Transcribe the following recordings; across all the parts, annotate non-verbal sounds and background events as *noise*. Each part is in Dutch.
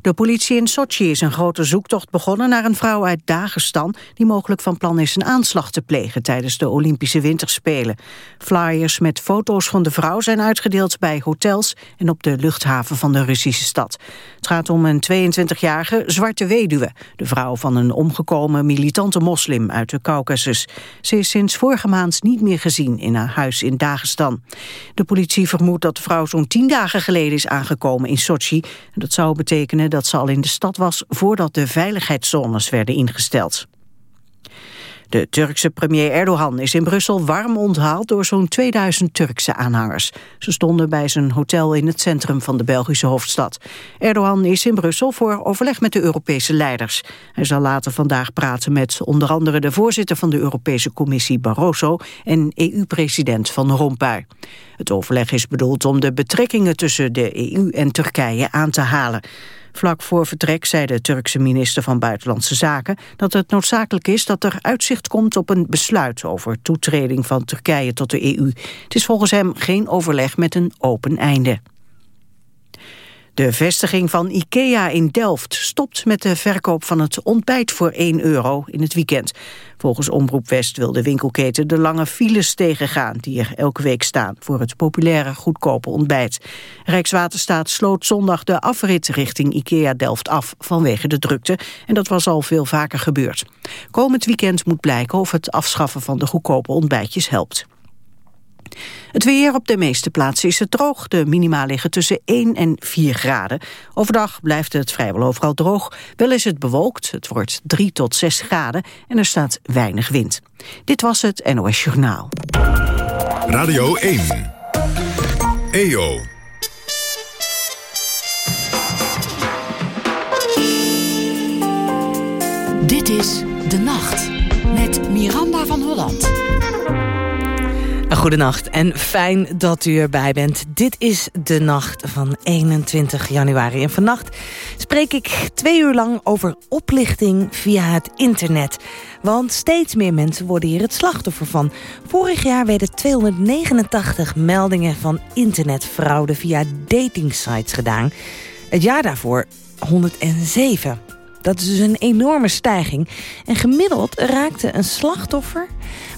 De politie in Sochi is een grote zoektocht begonnen naar een vrouw uit Dagestan die mogelijk van plan is een aanslag te plegen tijdens de Olympische Winterspelen. Flyers met foto's van de vrouw zijn uitgedeeld bij hotels en op de luchthaven van de Russische stad. Het gaat om een 22-jarige zwarte weduwe, de vrouw van een omgekomen militante moslim uit de Caucasus. Ze is sinds vorige maand niet meer gezien in haar huis in Dagestan. De politie vermoedt dat de vrouw zo'n tien dagen geleden is aangekomen in Sochi. Dat zou betekenen dat ze al in de stad was voordat de veiligheidszones werden ingesteld. De Turkse premier Erdogan is in Brussel warm onthaald door zo'n 2000 Turkse aanhangers. Ze stonden bij zijn hotel in het centrum van de Belgische hoofdstad. Erdogan is in Brussel voor overleg met de Europese leiders. Hij zal later vandaag praten met onder andere de voorzitter van de Europese Commissie Barroso en EU-president Van Rompuy. Het overleg is bedoeld om de betrekkingen tussen de EU en Turkije aan te halen. Vlak voor vertrek zei de Turkse minister van Buitenlandse Zaken dat het noodzakelijk is dat er uitzicht komt op een besluit over toetreding van Turkije tot de EU. Het is volgens hem geen overleg met een open einde. De vestiging van IKEA in Delft stopt met de verkoop van het ontbijt voor 1 euro in het weekend. Volgens Omroep West wil de winkelketen de lange files tegengaan die er elke week staan voor het populaire goedkope ontbijt. Rijkswaterstaat sloot zondag de afrit richting IKEA Delft af vanwege de drukte en dat was al veel vaker gebeurd. Komend weekend moet blijken of het afschaffen van de goedkope ontbijtjes helpt. Het weer op de meeste plaatsen is het droog. De minima liggen tussen 1 en 4 graden. Overdag blijft het vrijwel overal droog. Wel is het bewolkt, het wordt 3 tot 6 graden en er staat weinig wind. Dit was het NOS Journaal. Radio 1. EO. Dit is De Nacht met Miranda van Holland. Goedenacht en fijn dat u erbij bent. Dit is de nacht van 21 januari. En vannacht spreek ik twee uur lang over oplichting via het internet. Want steeds meer mensen worden hier het slachtoffer van. Vorig jaar werden 289 meldingen van internetfraude via datingsites gedaan. Het jaar daarvoor 107. Dat is dus een enorme stijging. En gemiddeld raakte een slachtoffer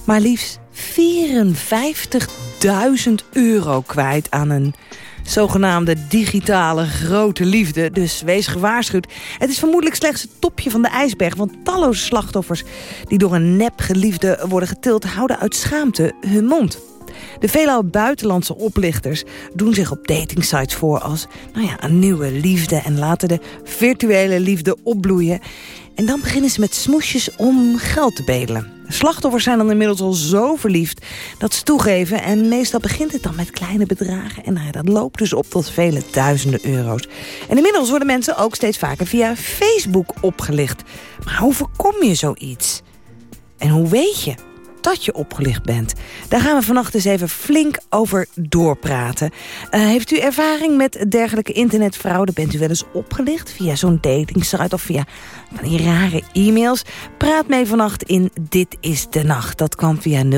maar liefst 54.000 euro kwijt aan een zogenaamde digitale grote liefde. Dus wees gewaarschuwd. Het is vermoedelijk slechts het topje van de ijsberg... want talloze slachtoffers die door een nepgeliefde worden getild... houden uit schaamte hun mond. De veelal buitenlandse oplichters doen zich op datingsites voor als nou ja, een nieuwe liefde... en laten de virtuele liefde opbloeien. En dan beginnen ze met smoesjes om geld te bedelen. Slachtoffers zijn dan inmiddels al zo verliefd dat ze toegeven. En meestal begint het dan met kleine bedragen. En nou dat loopt dus op tot vele duizenden euro's. En inmiddels worden mensen ook steeds vaker via Facebook opgelicht. Maar hoe voorkom je zoiets? En hoe weet je dat je opgelicht bent. Daar gaan we vannacht eens even flink over doorpraten. Uh, heeft u ervaring met dergelijke internetfraude? Bent u wel eens opgelicht via zo'n datingsite of via van die rare e-mails? Praat mee vannacht in Dit is de Nacht. Dat kan via 0800-1121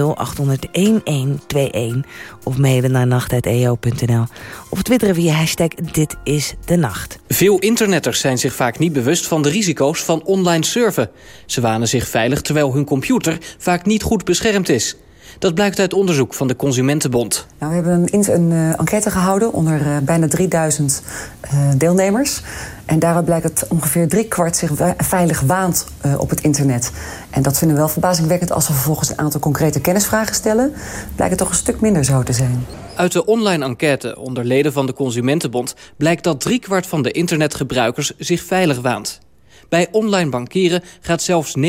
of mailen naar nacht.eo.nl. Of twitteren via hashtag Dit is de Nacht. Veel internetters zijn zich vaak niet bewust van de risico's van online surfen. Ze wanen zich veilig terwijl hun computer vaak niet goed beschermd is. Dat blijkt uit onderzoek van de Consumentenbond. Nou, we hebben een, een uh, enquête gehouden onder uh, bijna 3000 uh, eh, deelnemers. En daaruit blijkt dat ongeveer driekwart zich veilig waant op het internet. En dat vinden we wel verbazingwekkend als we vervolgens een aantal concrete kennisvragen stellen. Blijkt het toch een stuk minder zo te zijn. Uit de online enquête onder leden van de Consumentenbond blijkt dat driekwart van de internetgebruikers zich veilig waant. Bij online bankieren gaat zelfs 89%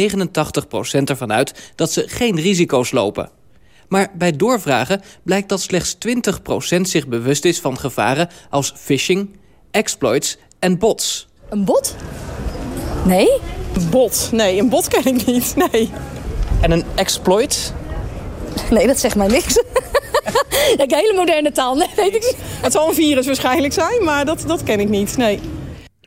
ervan uit dat ze geen risico's lopen. Maar bij doorvragen blijkt dat slechts 20% zich bewust is van gevaren als phishing, exploits en bots. Een bot? Nee? Een bot? Nee, een bot ken ik niet, nee. En een exploit? Nee, dat zegt mij niks. *laughs* ja, hele moderne taal, nee, weet ik Het zal een virus waarschijnlijk zijn, maar dat, dat ken ik niet, nee.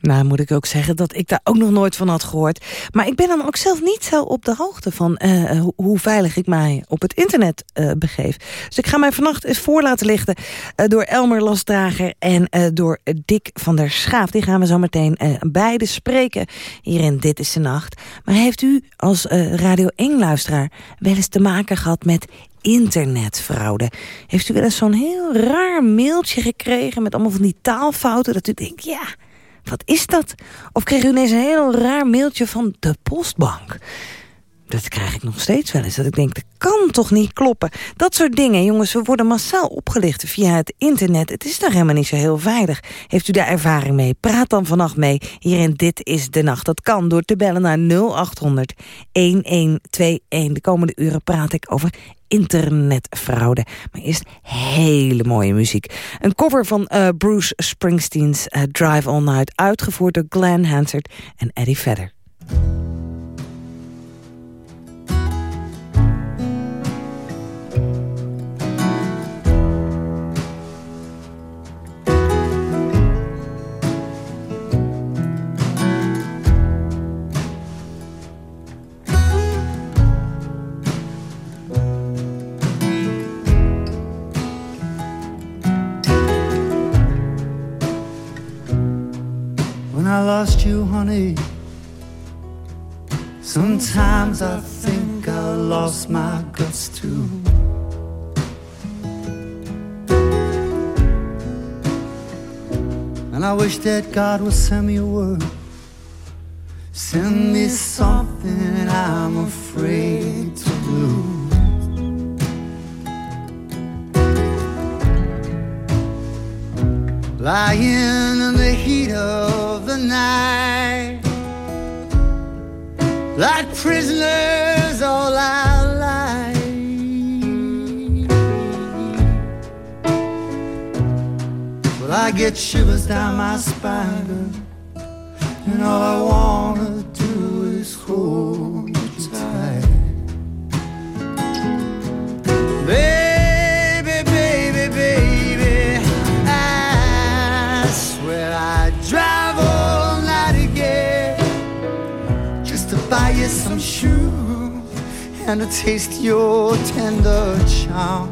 Nou, moet ik ook zeggen dat ik daar ook nog nooit van had gehoord. Maar ik ben dan ook zelf niet zo op de hoogte van uh, hoe veilig ik mij op het internet uh, begeef. Dus ik ga mij vannacht eens voor laten lichten door Elmer Lastdrager en door Dick van der Schaaf. Die gaan we zo meteen beide spreken hier in Dit is de Nacht. Maar heeft u als Radio 1-luisteraar wel eens te maken gehad met internetfraude. Heeft u wel eens zo'n heel raar mailtje gekregen... met allemaal van die taalfouten, dat u denkt... ja, wat is dat? Of kreeg u ineens een heel raar mailtje van de postbank? Dat krijg ik nog steeds wel eens. Dat ik denk, dat kan toch niet kloppen. Dat soort dingen, jongens, we worden massaal opgelicht via het internet. Het is toch helemaal niet zo heel veilig. Heeft u daar ervaring mee? Praat dan vannacht mee. Hier in Dit is de Nacht. Dat kan door te bellen naar 0800 1121. De komende uren praat ik over internetfraude. Maar eerst hele mooie muziek. Een cover van uh, Bruce Springsteen's uh, Drive All Night... uitgevoerd door Glenn Hansard en Eddie Vedder. Lost you, honey. Sometimes I think I lost my guts too. And I wish that God would send me a word. Send me something I'm afraid to lose. Lying in the heat of the night, like prisoners all our lives. Well, I get shivers down my spine, and all I wanna do is hold you tight. Baby, drive all night again just to buy you some shoes and to taste your tender charm.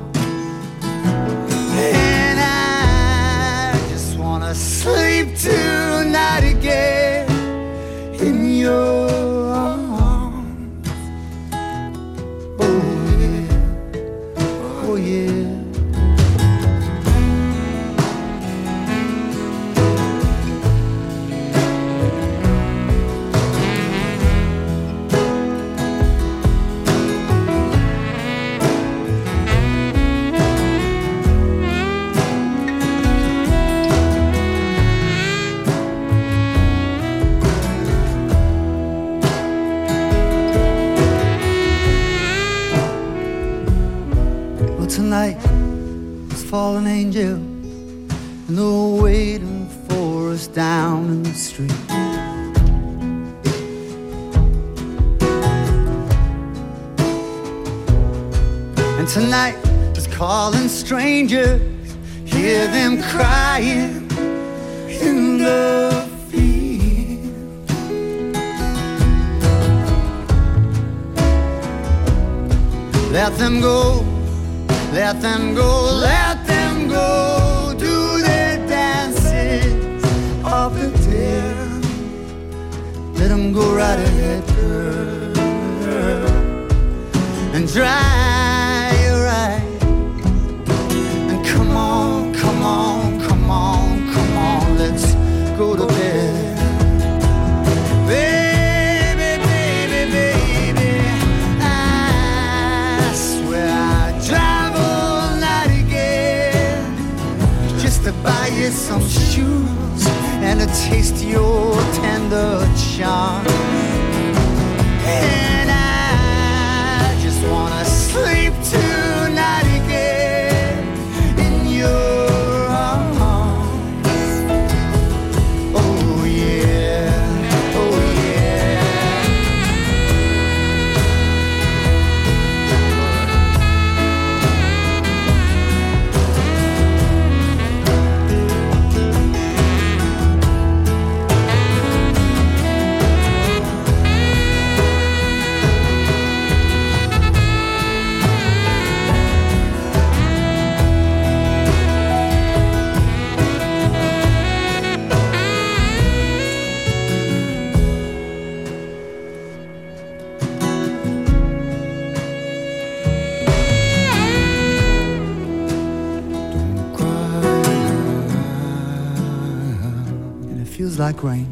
Like rain.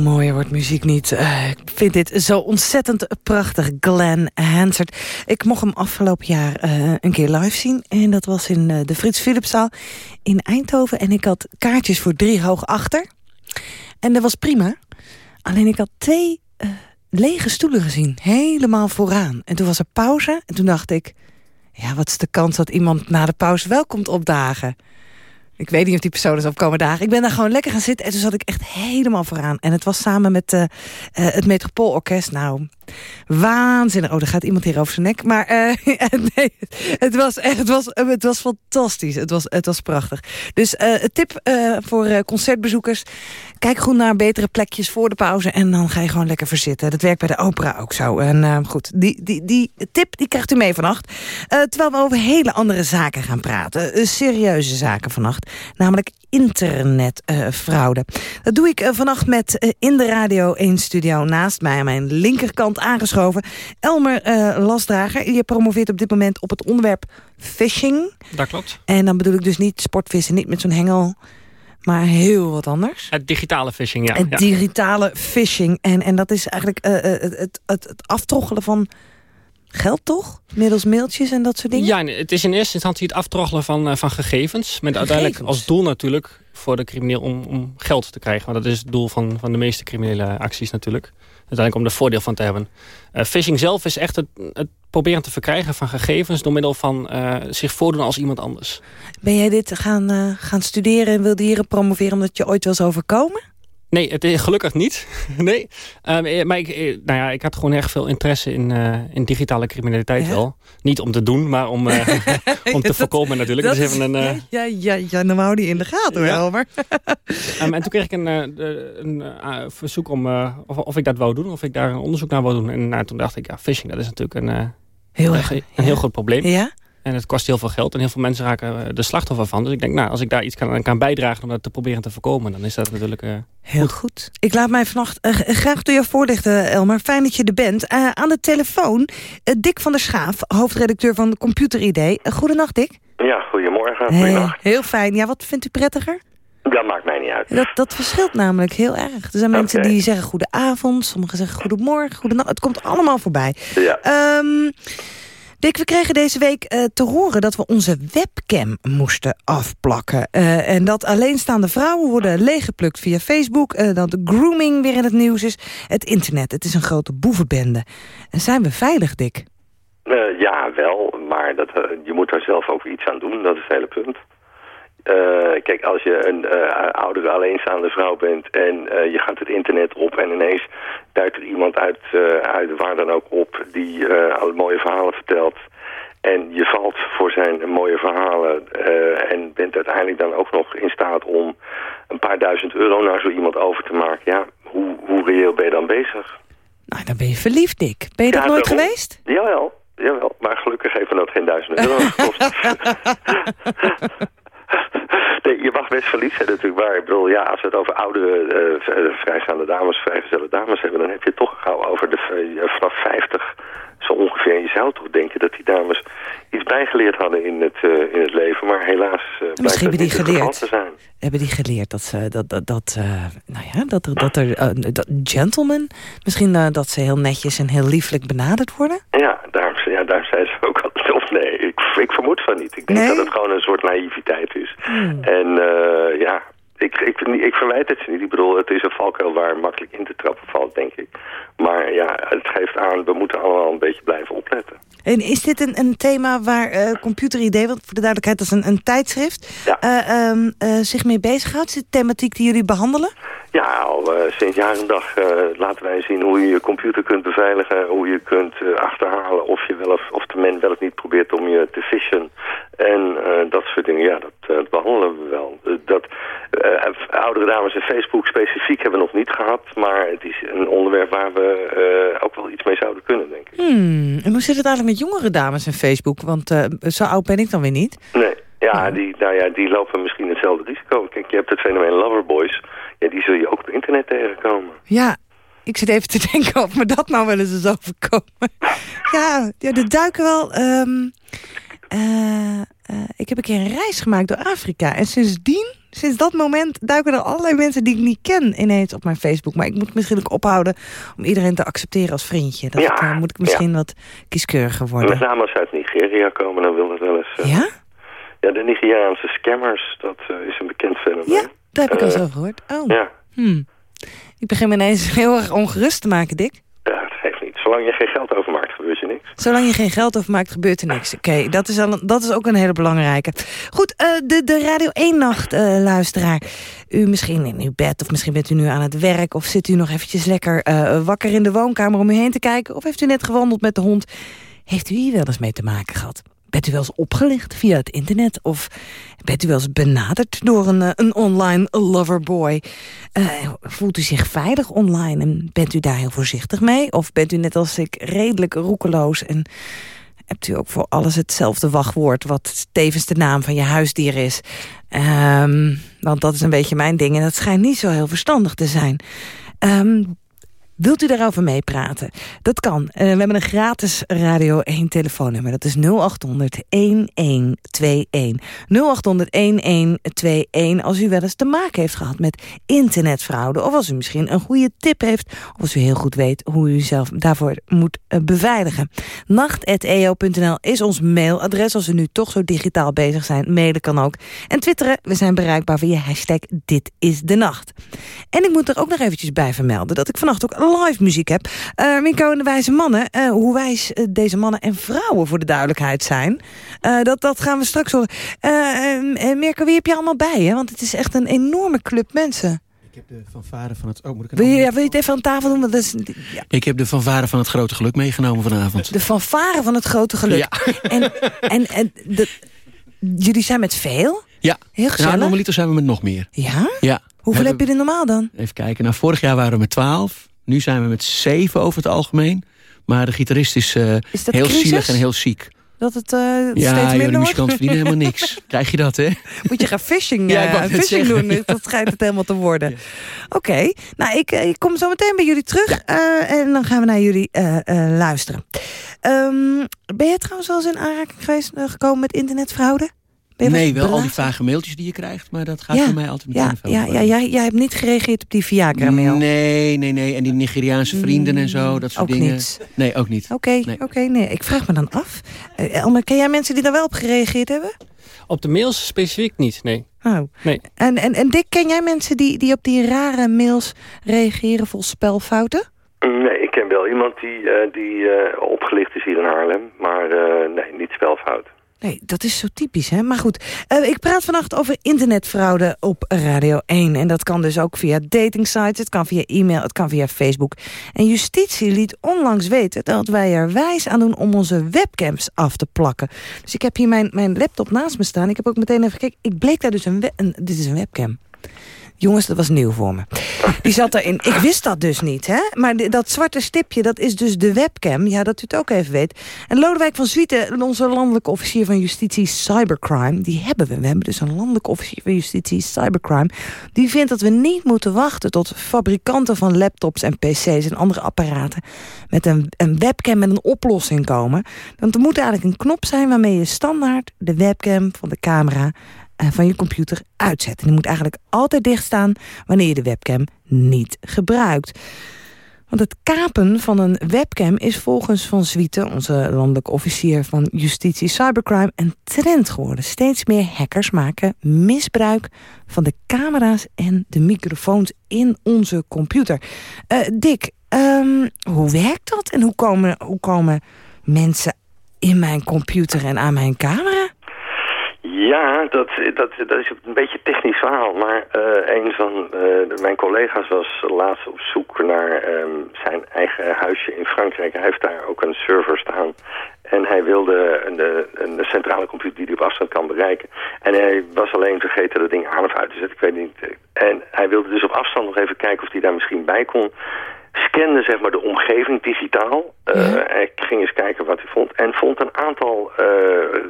Mooier wordt muziek niet. Eh, ik vind dit zo ontzettend prachtig. Glenn Hansard. Ik mocht hem afgelopen jaar eh, een keer live zien. En dat was in eh, de Frits Philipszaal in Eindhoven. En ik had kaartjes voor drie hoog achter. En dat was prima. Alleen ik had twee lege stoelen gezien. Helemaal vooraan. En toen was er pauze. En toen dacht ik... Ja, wat is de kans dat iemand na de pauze wel komt opdagen? Ik weet niet of die persoon is opkomen dagen. Ik ben daar gewoon lekker gaan zitten en toen zat ik echt helemaal vooraan. En het was samen met eh, eh, het Metropoolorkest. Nou, waanzinnig. Oh, er gaat iemand hier over zijn nek. Maar eh, *laughs* nee, het was echt, het was, het was fantastisch. Het was, het was prachtig. Dus uh, tip voor concertbezoekers. Kijk goed naar betere plekjes voor de pauze. En dan ga je gewoon lekker verzitten. Dat werkt bij de opera ook zo. En goed, die, die, die tip die krijgt u mee vannacht. terwijl we over hele andere zaken gaan praten. serieuze zaken vannacht. Namelijk internetfraude. dat doe ik vannacht met in de Radio 1 studio naast mij aan mijn linkerkant aangeschoven. Elmer uh, Lasdrager, je promoveert op dit moment op het onderwerp phishing. Dat klopt. En dan bedoel ik dus niet sportvissen, niet met zo'n hengel, maar heel wat anders. Het digitale phishing, ja. Het digitale phishing. En, en dat is eigenlijk uh, het, het, het, het aftroggelen van geld toch? Middels mailtjes en dat soort dingen? Ja, het is in eerste instantie het aftroggelen van, uh, van gegevens. Met uiteindelijk als doel natuurlijk voor de crimineel om, om geld te krijgen. Want dat is het doel van, van de meeste criminele acties natuurlijk. Uiteindelijk om er voordeel van te hebben. Uh, phishing zelf is echt het, het, proberen te verkrijgen van gegevens... door middel van uh, zich voordoen als iemand anders. Ben jij dit gaan, uh, gaan studeren en wilde hier promoveren... omdat je ooit was overkomen? Nee, het gelukkig niet. *laughs* nee. Um, maar ik, nou ja, ik had gewoon erg veel interesse in, uh, in digitale criminaliteit ja? wel. Niet om te doen, maar om, uh, *laughs* *laughs* om te dat, voorkomen natuurlijk. Dat dus even een, uh, ja, ja, ja, dan hou die in de gaten hoor, ja. Elmer. um, en toen kreeg ik een, een verzoek om of, of, ik dat wou doen. Of ik daar een onderzoek naar wou doen. En nou, toen dacht ik, ja, phishing, dat is natuurlijk een, heel, een, een heel groot probleem. Ja? En het kost heel veel geld en heel veel mensen raken de slachtoffer van. Dus ik denk, nou, als ik daar iets kan, kan bijdragen om dat te proberen te voorkomen... dan is dat natuurlijk uh, Heel goed. goed. Ik laat mij vannacht uh, graag door jou voorlichten, Elmer. Fijn dat je er bent. Uh, aan de telefoon, Dick van der Schaaf, hoofdredacteur van Computer ID. goedenacht, Dick. Ja, goedemorgen. Goedenacht. Hey, heel fijn. Ja, wat vindt u prettiger? Dat maakt mij niet uit. Dat, dat verschilt namelijk heel erg. Er zijn mensen okay. die zeggen goede avond, sommigen zeggen goedemorgen, goedenacht. Het komt allemaal voorbij. Ja. Um, Dick, we kregen deze week uh, te horen dat we onze webcam moesten afplakken. Uh, en dat alleenstaande vrouwen worden leeggeplukt via Facebook. Uh, dat grooming weer in het nieuws is. Het internet, het is een grote boevenbende. En zijn we veilig, Dick? ja, wel. Maar dat, je moet daar zelf ook iets aan doen. Dat is het hele punt. Uh, kijk, als je een uh, oudere alleenstaande vrouw bent en uh, je gaat het internet op en ineens duikt er iemand uit, uit waar dan ook op die alle mooie verhalen vertelt. En je valt voor zijn mooie verhalen en bent uiteindelijk dan ook nog in staat om een paar duizend euro naar zo iemand over te maken. Ja, hoe, hoe reëel ben je dan bezig? Nou, dan ben je verliefd, Dick. Ben je ja, dat nooit daarom, geweest? Jawel, jawel, maar gelukkig heeft me dat geen duizend euro gekost. *laughs* Je mag best verliefd zijn natuurlijk, maar ik bedoel, ja, als we het over oude uh, vrijstaande dames, vrijgezelle dames hebben, dan heb je het toch gauw over de, uh, vanaf 50 zo ongeveer. En je zou toch denken dat die dames iets bijgeleerd hadden in het, uh, in het leven, maar helaas uh, Misschien hebben die geleerd. te zijn. Hebben die geleerd dat ze dat dat, dat nou ja, dat er dat er dat gentlemen misschien dat ze heel netjes en heel lieflijk benaderd worden? Ja, daarom, ja, daarom zei ze ook of nee, ik, ik vermoed van niet. Ik denk nee? dat het gewoon een soort naïviteit is. Hmm. En uh, ja, ik, ik, ik verwijt het ze niet. Ik bedoel, het is een valkuil waar makkelijk in te trappen valt, denk ik. Maar ja, het geeft aan, we moeten allemaal een beetje blijven opletten. En is dit een, een thema waar uh, Computer ID, want voor de duidelijkheid, dat is een, een tijdschrift, ja. uh, um, uh, zich mee bezighoudt? Is dit thematiek die jullie behandelen? Ja, al sinds jaar en dag laten wij zien hoe je je computer kunt beveiligen, hoe je kunt achterhalen of, je wel of, of de men wel of niet probeert om je te fishen. En eh, dat soort dingen, ja, dat eh, behandelen we wel. Eh, dat, eh, oudere dames en Facebook specifiek hebben we nog niet gehad. Maar het is een onderwerp waar we eh, ook wel iets mee zouden kunnen, denk ik. Hmm, en hoe zit het eigenlijk met jongere dames en Facebook? Want eh, zo oud ben ik dan weer niet. Nee, ja, Die, nou ja, die lopen misschien hetzelfde risico. Kijk, je hebt het fenomeen loverboys. Ja, die zul je ook op internet tegenkomen. Ja, ik zit even te *laughs* denken of me dat nou wel eens is overkomen. *laughs* ja, ja, er duiken wel... ehm, eh, eh, ik heb een keer een reis gemaakt door Afrika. En sindsdien, sinds dat moment, duiken er allerlei mensen die ik niet ken ineens op mijn Facebook. Maar ik moet misschien ook ophouden om iedereen te accepteren als vriendje. Dat Ja, ik, eh, moet ik misschien ja. wat kieskeuriger En worden. met name als ze uit Nigeria komen, dan wil dat wel eens... Ja? Ja, de Nigeriaanse scammers, dat is een bekend fenomeen. Ja, daar heb ik al Eh, zo gehoord. Oh. Ja, Hmm. Ik begin me ineens *laughs* heel erg ongerust te maken, Dick. ja, het geeft niet. Zolang je geen geld overmaakt, gebeurt je niks. Zolang je geen geld overmaakt, gebeurt er niks. Oké, dat, is al een- dat is ook een hele belangrijke. Goed, eh, de, de Radio 1-nacht, eh, luisteraar. U misschien in uw bed, of misschien bent u nu aan het werk... of zit u nog eventjes lekker eh, wakker in de woonkamer om u heen te kijken... of heeft u net gewandeld met de hond. Heeft u hier wel eens mee te maken gehad? Bent u wel eens opgelicht via het internet? Of bent u wel eens benaderd door een, eh, een online loverboy? Eh, voelt u zich veilig online en bent u daar heel voorzichtig mee? Of bent u net als ik redelijk roekeloos en hebt u ook voor alles hetzelfde wachtwoord... wat tevens de naam van je huisdier is? Ehm, want dat is een beetje mijn ding en dat schijnt niet zo heel verstandig te zijn. Ehm, Wilt u daarover meepraten? Dat kan. Eh, we hebben een gratis Radio 1 telefoonnummer. Dat is 0800 1121. 0800 1121 als u wel eens te maken heeft gehad met internetfraude. Of als u misschien een goede tip heeft. Of als u heel goed weet hoe u zelf daarvoor moet eh, beveiligen. Nacht.eo.nl is ons mailadres. Als we nu toch zo digitaal bezig zijn, mailen kan ook. En twitteren, we zijn bereikbaar via hashtag Dit is de Nacht. En ik moet er ook nog eventjes bij vermelden dat ik vannacht ook live muziek heb. Uh, Minko en de Wijze Mannen. eh, hoe wijs eh, deze mannen en vrouwen voor de duidelijkheid zijn. eh, dat, dat gaan we straks horen. Uh, Mirko, wie heb je allemaal bij? Hè? Want het is echt een enorme club mensen. Ik heb de fanfare van het... Oh, moet ik een Wil je, ja, wil je het even aan tafel doen? Want dat is, ja, Ik heb de fanfare van het grote geluk meegenomen vanavond. de fanfare van het grote geluk. Ja. En, en, en de, jullie zijn met veel? Ja. Heel Nou, gezellig. normaliter zijn we met nog meer. Ja? Ja. Hoeveel Hebben- heb je er normaal dan? Even kijken. Nou, vorig jaar waren we met 12. Nu zijn we met 7 over het algemeen. Maar de gitarist is, eh, Is heel crisis? zielig en heel ziek. Dat het eh, Ja, steeds joh, minder de wordt? muzikanten verdienen helemaal *laughs* niks. Krijg je dat, hè? Moet je gaan fishing, *laughs* Ja, eh, fishing zeggen. doen. Dat schijnt het helemaal te worden. Oké, nou ik, ik kom zo meteen bij jullie terug. en dan gaan we naar jullie luisteren. Ehm, ben je trouwens wel eens in aanraking geweest, gekomen met internetfraude? Nee, wel al die vage mailtjes die je krijgt. Maar dat gaat Ja, voor mij altijd meteen Ja, veel ja, ja jij, jij hebt niet gereageerd op die Viagra-mail. Nee, nee, nee. En die Nigeriaanse vrienden en zo, dat soort ook dingen. niet. Nee, ook niet. Oké, Nee. oké, nee. Ik vraag me dan af. Eh, Elmer, ken jij mensen die daar wel op gereageerd hebben? Op de mails specifiek niet, nee. Oh. Nee. En, en, en Dick, ken jij mensen die, die op die rare mails reageren vol spelfouten? Nee, ik ken wel iemand die, eh, die eh, opgelicht is hier in Haarlem. Maar eh, nee, niet spelfout. Nee, dat is zo typisch, hè? Maar goed, eh, ik praat vannacht over internetfraude op Radio 1. En dat kan dus ook via datingsites, het kan via e-mail, het kan via Facebook. En justitie liet onlangs weten dat wij er wijs aan doen om onze webcams af te plakken. Dus ik heb hier mijn, mijn laptop naast me staan. Ik heb ook meteen even gekeken. Ik bleek daar dus een, een dit is een webcam. Jongens, dat was nieuw voor me. Die zat erin. Ik wist dat dus niet, hè? Maar dat zwarte stipje, dat is dus de webcam. Ja, dat u het ook even weet. En Lodewijk van Zwieten, onze landelijke officier van justitie cybercrime... die hebben we. We hebben dus een landelijke officier van justitie cybercrime. Die vindt dat we niet moeten wachten tot fabrikanten van laptops en pc's... en andere apparaten met een, een webcam met een oplossing komen. Want er moet eigenlijk een knop zijn waarmee je standaard de webcam van de camera van je computer uitzet. En die moet eigenlijk altijd dicht staan wanneer je de webcam niet gebruikt. Want het kapen van een webcam is volgens Van Zwieten... onze landelijke officier van justitie cybercrime... een trend geworden. Steeds meer hackers maken misbruik van de camera's... en de microfoons in onze computer. Eh, Dick, ehm, hoe werkt dat? En hoe komen, hoe komen mensen in mijn computer en aan mijn camera? Ja, dat, dat, dat is een beetje een technisch verhaal. Maar uh, een van uh, mijn collega's was laatst op zoek naar um, zijn eigen huisje in Frankrijk. Hij heeft daar ook een server staan. En hij wilde een, een, centrale computer die hij op afstand kan bereiken. En hij was alleen vergeten dat ding aan of uit te zetten. Ik weet niet. En hij wilde dus op afstand nog even kijken of hij daar misschien bij kon scande zeg maar, de omgeving digitaal. Uh, Ik ging eens kijken wat hij vond. En vond een aantal uh,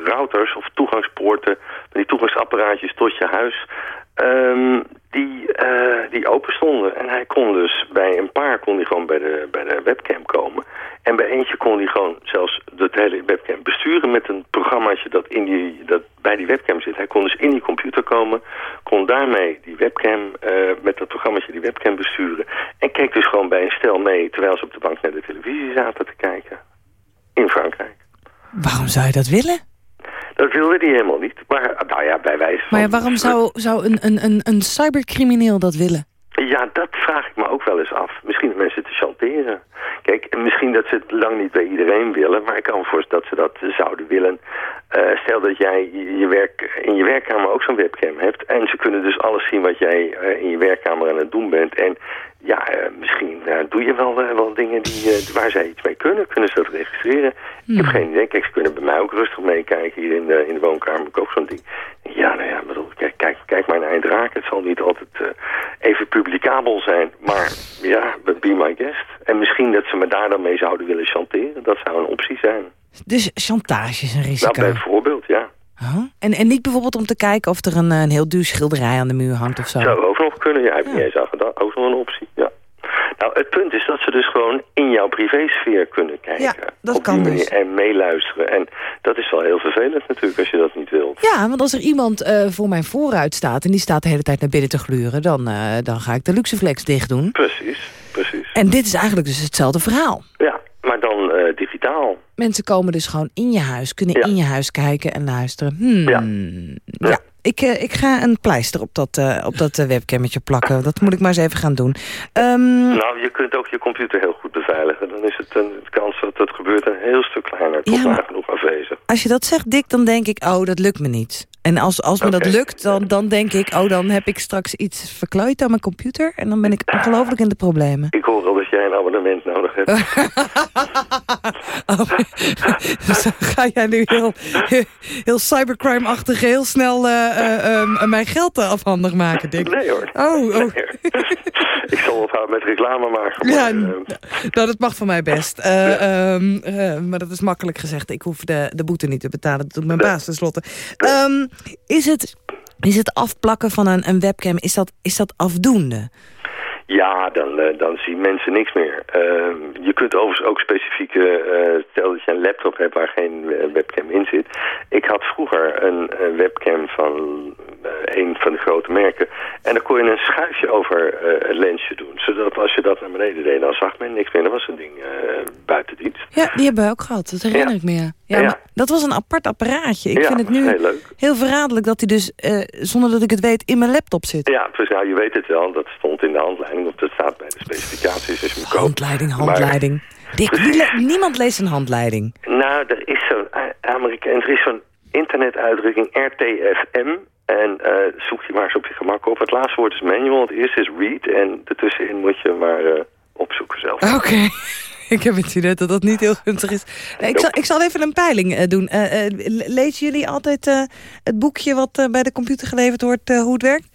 routers of toegangspoorten... die toegangsapparaatjes tot je huis... Um, die, uh, die open stonden. En hij kon dus bij een paar kon hij gewoon bij de, bij de webcam komen. En bij eentje kon hij gewoon zelfs de hele webcam besturen met een programmaatje dat, in die, dat bij die webcam zit. Hij kon dus in die computer komen, kon daarmee die webcam, uh, met dat programmaatje die webcam besturen. En keek dus gewoon bij een stel mee terwijl ze op de bank naar de televisie zaten te kijken. In Frankrijk. Waarom zou je dat willen? Dat wilde hij helemaal niet. Maar nou ja, bij wijze van... Maar waarom zou, zou een, een, een, een cybercrimineel dat willen? Ja, dat vraag ik me ook wel eens af. Misschien mensen te chanteren. Kijk, misschien dat ze het lang niet bij iedereen willen, maar ik kan me voorstellen dat ze dat zouden willen. Uh, stel dat jij je werk, in je werkkamer ook zo'n webcam hebt en ze kunnen dus alles zien wat jij uh, in je werkkamer aan het doen bent. En ja, uh, misschien doe je wel, wel dingen die, waar zij iets mee kunnen. Kunnen ze dat registreren? Ik heb geen idee. Kijk, ze kunnen bij mij ook rustig meekijken hier in de, in de woonkamer. Ik ook zo'n ding. Ja, nou ja, bedoel, kijk, kijk, kijk maar naar Eindraak. Het zal niet altijd even publicabel zijn. Maar ja, be my guest. En misschien dat ze me daar dan mee zouden willen chanteren. Dat zou een optie zijn. Dus chantage is een risico? Nou, bijvoorbeeld, ja. Huh? En, en niet bijvoorbeeld om te kijken of er een, een heel duur schilderij aan de muur hangt of zo? Zou ook nog kunnen, ja. Heb je niet eens gedaan. Ook nog een optie, ja. Nou, het punt is dat ze dus gewoon in jouw privésfeer kunnen kijken. Ja, dat op kan die dus. En meeluisteren. En dat is wel heel vervelend natuurlijk als je dat niet wilt. Ja, want als er iemand uh, voor mijn vooruit staat... en die staat de hele tijd naar binnen te gluren... dan, uh, dan ga ik de luxeflex dicht doen. Precies, precies. En dit is eigenlijk dus hetzelfde verhaal. Ja, maar dan uh, digitaal. Mensen komen dus gewoon in je huis, kunnen Ja. in je huis kijken en luisteren. Hmm. Ja. ja. Ik, uh, ik ga een pleister op dat, uh, op dat uh, webcammetje plakken. Dat moet ik maar eens even gaan doen. Um, Nou, je kunt ook je computer heel goed beveiligen. Dan is het een de kans dat het gebeurt een heel stuk kleiner. Tot Ja, maar- nagenoeg afwezig. als je dat zegt, Dick, dan denk ik, oh, dat lukt me niet. En als, als me dat lukt, dan, dan denk ik, oh, dan heb ik straks iets verklooid aan mijn computer. En dan ben ik ongelooflijk in de problemen. Ik hoor al dat jij een abonnement nodig hebt. *laughs* Oh, *laughs* dus ga jij nu heel, heel cybercrime-achtig heel snel eh, eh, eh, mijn geld eh, afhandig maken, Dick? Nee hoor. Oh, oh. Nee, hoor. *laughs* ik zal ophouden met reclame maken. Ja, nou, dat mag van mij best. Eh, ehm, eh, maar dat is makkelijk gezegd. Ik hoef de, de boete niet te betalen. Dat doet mijn baas tenslotte. Ehm is, het, is het afplakken van een, een webcam, is dat, is dat afdoende? Ja, dan, eh, dan zien mensen niks meer. Ehm, je kunt overigens ook specifieke... eh, stel dat je een laptop hebt waar geen eh, webcam in zit. Ik had vroeger een eh, webcam van eh, een van de grote merken. En dan kon je een schuifje over eh, het lensje doen. Zodat als je dat naar beneden deed, dan zag men niks meer. Dan was een ding eh, buiten dienst. Ja, die hebben we ook gehad. Dat herinner Ja. ik me. Ja. Ja, Ja. maar dat was een apart apparaatje. Ik Ja, vind het dat nu heel leuk. heel verraderlijk dat hij dus, eh, zonder dat ik het weet, in mijn laptop zit. Ja, dus nou, je weet het wel. Dat stond in de handleiding. Of dat staat bij de specificaties. Hem koopt. Handleiding, Maar- handleiding. Dick, le- niemand leest een handleiding. Nou, er is zo'n eh, Amerika er is zo'n internetuitdrukking RTFM. En eh, zoek je maar eens op je gemak op. Het laatste woord is manual, het eerste is read. En ertussenin moet je maar eh, opzoeken zelf. Oké. *laughs* Ik heb het idee dat dat niet heel gunstig is. Nee, ik, zal, ik zal even een peiling eh, doen. Le- lezen jullie altijd het boekje wat bij de computer geleverd wordt, hoe het werkt?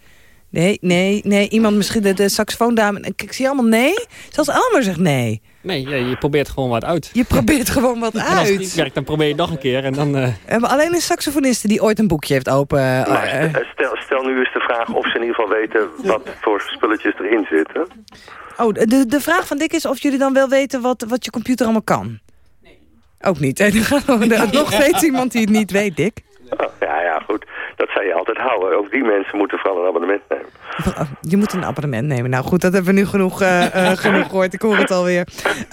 Nee, nee, nee. Iemand misschien de, de saxofoondame. Ik, ik zie allemaal nee. Zelfs Elmer zegt nee. Nee, ja, je probeert gewoon wat uit. Je probeert gewoon wat *laughs* En als het niet uit. werkt, dan probeer je nog een keer. En dan, eh, We hebben alleen een saxofoniste die ooit een boekje heeft open. eh, Maar eh, stel, stel nu eens de vraag of ze in ieder geval weten wat voor spulletjes erin zitten. Oh, de, de vraag van Dick is of jullie dan wel weten wat, wat je computer allemaal kan. Nee. Ook niet. En *laughs* dan gaat er nog steeds *laughs* iemand die het niet weet, Dick. Oh, ja, ja, goed. Dat zou je altijd houden. Ook die mensen moeten vooral een abonnement nemen. Oh, Je moet een abonnement nemen. Nou goed, dat hebben we nu genoeg, eh, eh, genoeg gehoord. Ik hoor het alweer. D-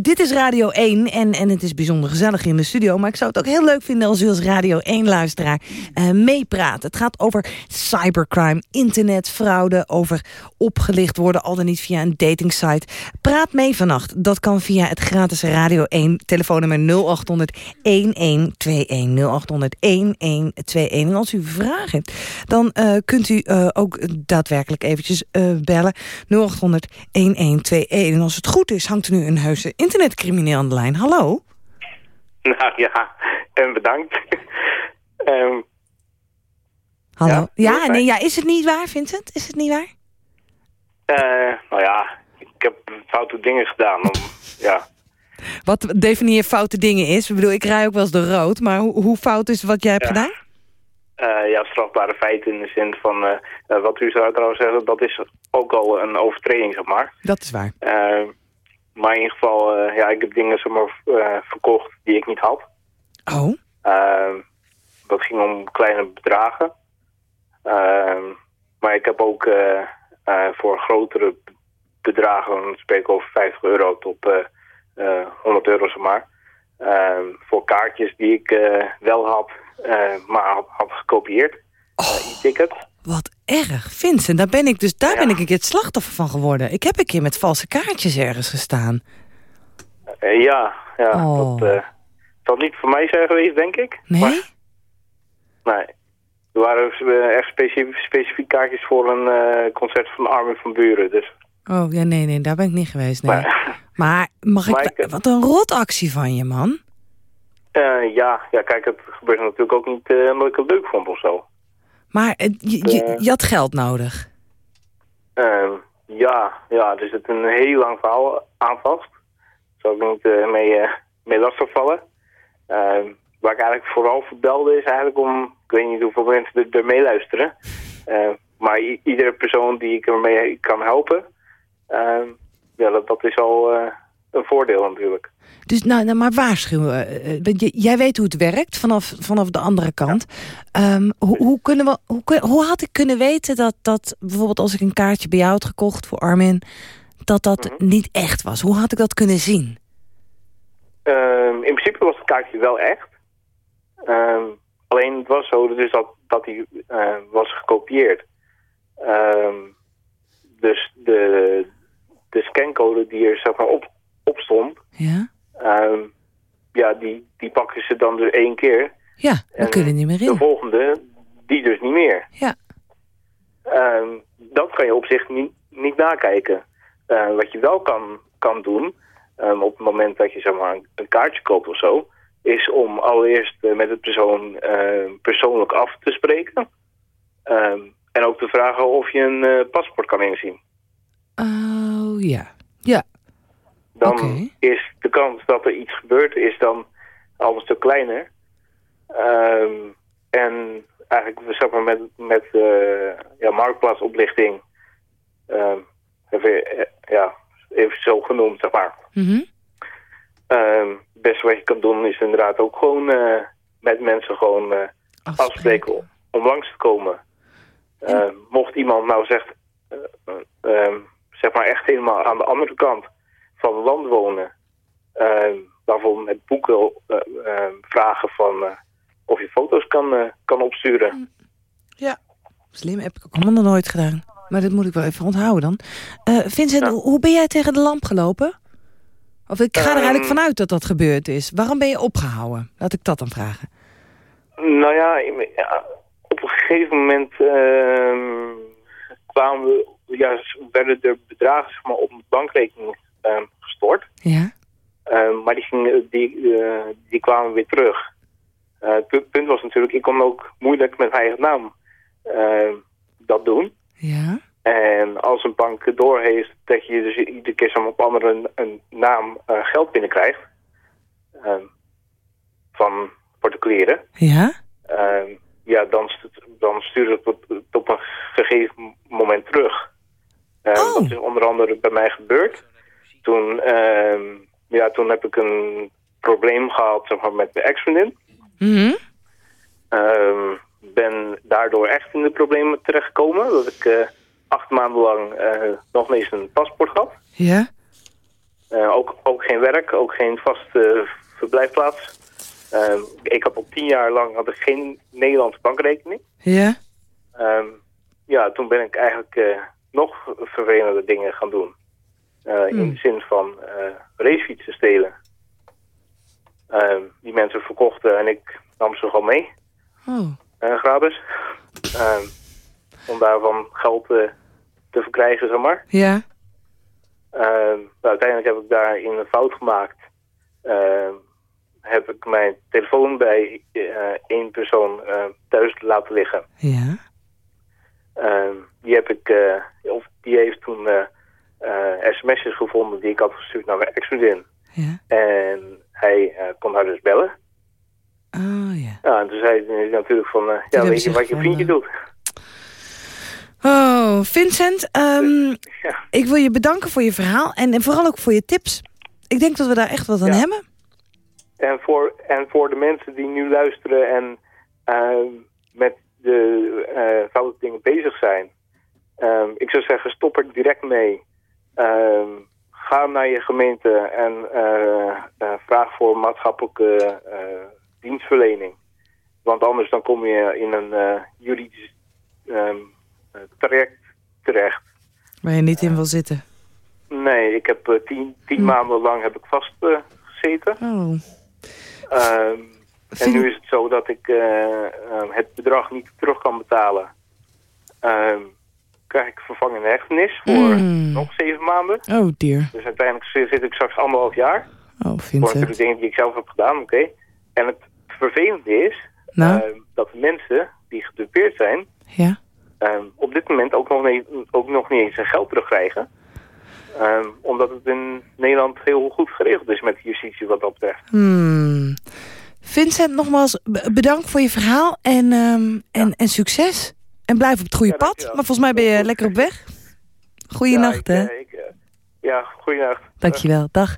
dit is Radio 1 en, en het is bijzonder gezellig in de studio. Maar ik zou het ook heel leuk vinden als u als Radio 1-luisteraar eh, meepraat. Het gaat over cybercrime, internetfraude, over opgelicht worden... al dan niet via een datingsite. Praat mee vannacht. Dat kan via het gratis Radio 1 telefoonnummer 0800 1121 0800 1121. En als u vragen hebt, dan eh, kunt u eh, ook daadwerkelijk eventjes eh, bellen 0800 1121. En als het goed is, hangt er nu een heuse internetcrimineel aan de lijn. Hallo? Nou ja, en bedankt. Ehm, Hallo? Ja, nee, ja, is het niet waar, Vincent? Is het niet waar? eh, nou ja, ik heb foute dingen gedaan. Om, *laughs* ja. Wat definieer foute dingen is? Ik bedoel, ik rij ook wel eens de rood, maar hoe, hoe fout is wat jij hebt Ja. gedaan? Eh, ja, strafbare feiten in de zin van, eh, eh, wat u zou trouwens zeggen, dat is ook al een overtreding, zeg maar. Dat is waar. Maar in ieder geval, ja, ik heb dingen zeg maar, verkocht die ik niet had. Oh? Dat ging om kleine bedragen. Maar ik heb ook voor grotere bedragen, dan spreek ik over 50 euro tot eh, eh, 100 euro, zeg maar. voor kaartjes die ik wel had, maar had, had gekopieerd. Oh. E-ticket. Wat erg. Vincent, daar ben ik dus daar ben ik een keer het slachtoffer van geworden. Ik heb een keer met valse kaartjes ergens gestaan. Eh, ja, ja. Oh. Dat eh, zal niet voor mij zijn geweest, denk ik. Nee? Nee. Er waren eh, echt specifiek, specifiek kaartjes voor een eh, concert van Armin van Buren. Dus Oh, ja, nee, nee, daar ben ik niet geweest, nee. Maar mag *laughs* ik... Maar ik- Wat een rotactie van je, man. Eh, ja, ja, kijk, het gebeurt natuurlijk ook niet eh, omdat ik het leuk vond of zo. Maar eh, je, je, je had geld nodig. Ja, ja, er zit een heel lang verhaal aan vast. Zal ik niet mee, mee lastigvallen. Waar ik eigenlijk vooral voor belde is eigenlijk om... Ik weet niet hoeveel mensen er, er meeluisteren. Eh, maar iedere persoon die ik ermee kan helpen... ja, dat, dat is al een voordeel natuurlijk. Dus nou, nou maar waarschuw. eh, eh, jij weet hoe het werkt vanaf, vanaf de andere kant. Ehm, hoe, hoe, kunnen we, hoe, hoe had ik kunnen weten dat, dat bijvoorbeeld als ik een kaartje bij jou had gekocht voor Armin... dat dat niet echt was? Hoe had ik dat kunnen zien? Ehm, in principe was het kaartje wel echt. Ehm, alleen het was zo dus dat, dat hij was gekopieerd. Dus de, de scancode die er zeg maar op, op stond, Ja? Ehm, ja, die, die pakken ze dan dus één keer. Ja, we En kunnen niet meer De in. volgende, die dus niet meer. Ja. Ehm, dat kan je op zich niet, niet nakijken. Eh, wat je wel kan, kan doen, ehm, op het moment dat je zeg maar, een, kaartje koopt of zo, is om allereerst eh, met het persoon persoonlijk af te spreken. Ehm, en ook te vragen of je een eh, paspoort kan inzien. Oh, ja. Ja. Dan is de kans dat er iets gebeurt, is dan al een stuk kleiner. Ehm, en eigenlijk zeg maar, met, met eh, ja, marktplaatsoplichting, ehm, even, eh, ja, even zo genoemd, zeg maar. Ehm, het beste wat je kan doen is inderdaad ook gewoon eh, met mensen gewoon afspreken om langs te komen. Mocht iemand nou zegt, zeg maar echt helemaal aan de andere kant van land wonen, ehm, bijvoorbeeld met boeken eh, ehm, vragen van eh, of je foto's kan, eh, kan opsturen. Slim heb ik ook allemaal nog nooit gedaan. Maar dat moet ik wel even onthouden dan. Vincent, hoe- hoe ben jij tegen de lamp gelopen? Of ik ga er eigenlijk Ehm. vanuit dat dat gebeurd is. Waarom ben je opgehouden? Laat ik dat dan vragen. Nou ja, ja, op een gegeven moment kwamen we, ja, werden er bedragen zeg maar, op mijn bankrekening ehm, gestort. Ja? Ehm, maar die, gingen, die, eh, die kwamen weer terug. Eh, het pu- punt was natuurlijk, ik kon ook moeilijk met mijn eigen naam ehm, dat doen. Ja? En als een bank doorheeft dat je dus iedere keer op andere een naam eh, geld binnenkrijgt van particulieren, Ja? Ja, dan, stu- dan sturen het op, op een gegeven moment terug. Ehm, Dat is onder andere bij mij gebeurd. Toen, ehm, ja, toen heb ik een probleem gehad zeg maar, met mijn ex-vriendin. Mhm. Ehm, ben daardoor echt in de problemen terechtgekomen. Dat ik eh, acht maanden lang eh, nog niet eens een paspoort had. Ja? Eh, ook, ook geen werk, ook geen vaste verblijfplaats. Ehm, ik had al tien jaar lang had ik geen Nederlandse bankrekening. Ja? Ja, toen ben ik eigenlijk nog vervelende dingen gaan doen. Eh, In Hmm. de zin van eh, racefietsen stelen. Ehm, die mensen verkochten en ik nam ze gewoon mee. Oh. eh, gratis. Ehm, om daarvan geld te verkrijgen, zeg maar. Ja? Ehm, nou, uiteindelijk heb ik daarin een fout gemaakt. Heb ik mijn telefoon bij één persoon thuis laten liggen. Ja? Die, heb ik, of die heeft toen sms'jes gevonden die ik had gestuurd naar mijn ex-vriendin. Ja. En hij eh, kon haar dus bellen. Oh, ja. Ja, en toen zei hij natuurlijk van, eh, ja, weet je wat je vriendje doet? Oh, Vincent, ehm, *laughs* ik wil je bedanken voor je verhaal en, en vooral ook voor je tips. Ik denk dat we daar echt wat aan Ja. hebben. En voor, en voor de mensen die nu luisteren en ehm, met de eh, foute dingen bezig zijn. ehm, ik zou zeggen, stop er direct mee. Ehm, ga naar je gemeente en eh, eh, vraag voor maatschappelijke eh, dienstverlening. Want anders dan kom je in een juridisch ehm, eh, traject terecht. Waar je niet in wil zitten. Nee, ik heb tien, tien maanden lang heb ik vast eh, gezeten. Oh. Ehm, en nu is het zo dat ik het bedrag niet terug kan betalen. Ehm, krijg ik vervangende hechtenis voor Mm. nog zeven maanden. Oh, dear. Dus uiteindelijk zit ik straks anderhalf jaar. Oh, Voor Vincent. natuurlijk dingen die ik zelf heb gedaan, oké. En het vervelende is Nou? ehm, dat de mensen die gedupeerd zijn... Ja? ehm, op dit moment ook nog, niet, ook nog niet eens hun geld terugkrijgen. Ehm, omdat het in Nederland heel goed geregeld is met de justitie wat dat betreft. Hmm. Vincent, nogmaals bedankt voor je verhaal en, en, en succes. En blijf op het goede pad. Maar volgens mij ben je lekker op weg. Goeienacht, ja, hè? ik, eh, ik, eh, ja, goeienacht. Dankjewel, dag.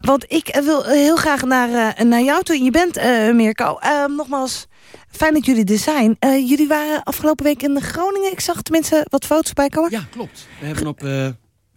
Want ik eh, wil heel graag naar, eh, naar jou toe. Je bent, eh Mirko. Eh, nogmaals, fijn dat jullie er zijn. Eh, jullie waren afgelopen week in Groningen. Ik zag tenminste wat foto's bij komen. Ja, klopt. We hebben op eh,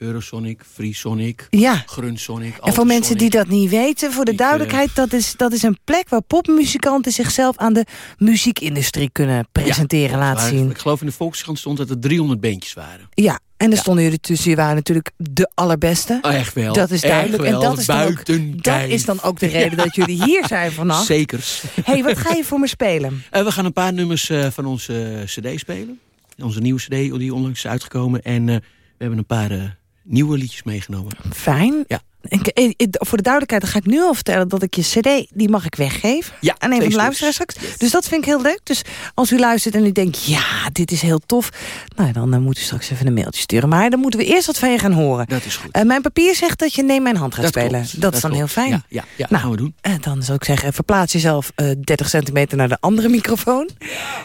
Eurosonic, Freesonic, Ja. Grunsonic, En voor mensen die dat niet weten, voor de duidelijkheid... Dat, is, dat is een plek waar popmuzikanten zichzelf aan de muziekindustrie kunnen presenteren, laten zien. Ik geloof in de Volkskrant stond dat er 300 beentjes waren. Ja, en er stonden jullie tussen. Je waren natuurlijk de allerbeste. Oh, echt wel. Dat is duidelijk. En dat is, dan ook, dat is dan ook de *laughs* reden dat jullie hier zijn vannacht. Zekers. hey, wat ga je voor me spelen? *laughs* Eh, we gaan een paar nummers eh, van onze cd spelen. Onze nieuwe cd die onlangs is uitgekomen. En eh, we hebben een paar eh, nieuwe liedjes meegenomen. Fijn. Ja. Ik, voor de duidelijkheid dan ga ik nu al vertellen dat ik je cd, die mag ik weggeven. Ja, aan een van de luisteraars straks. Dus dat vind ik heel leuk. Dus als u luistert en u denkt, ja, dit is heel tof. Nou, dan eh, moet u straks even een mailtje sturen. Maar dan moeten we eerst wat van je gaan horen. Dat is goed. Eh, mijn papier zegt dat je Neem Mijn Hand gaat Dat spelen. klopt, Dat, dat is dan klopt. heel fijn. Ja, ja, ja, nou, gaan we doen. eh, dan zou ik zeggen, verplaats jezelf eh 30 centimeter naar de andere microfoon.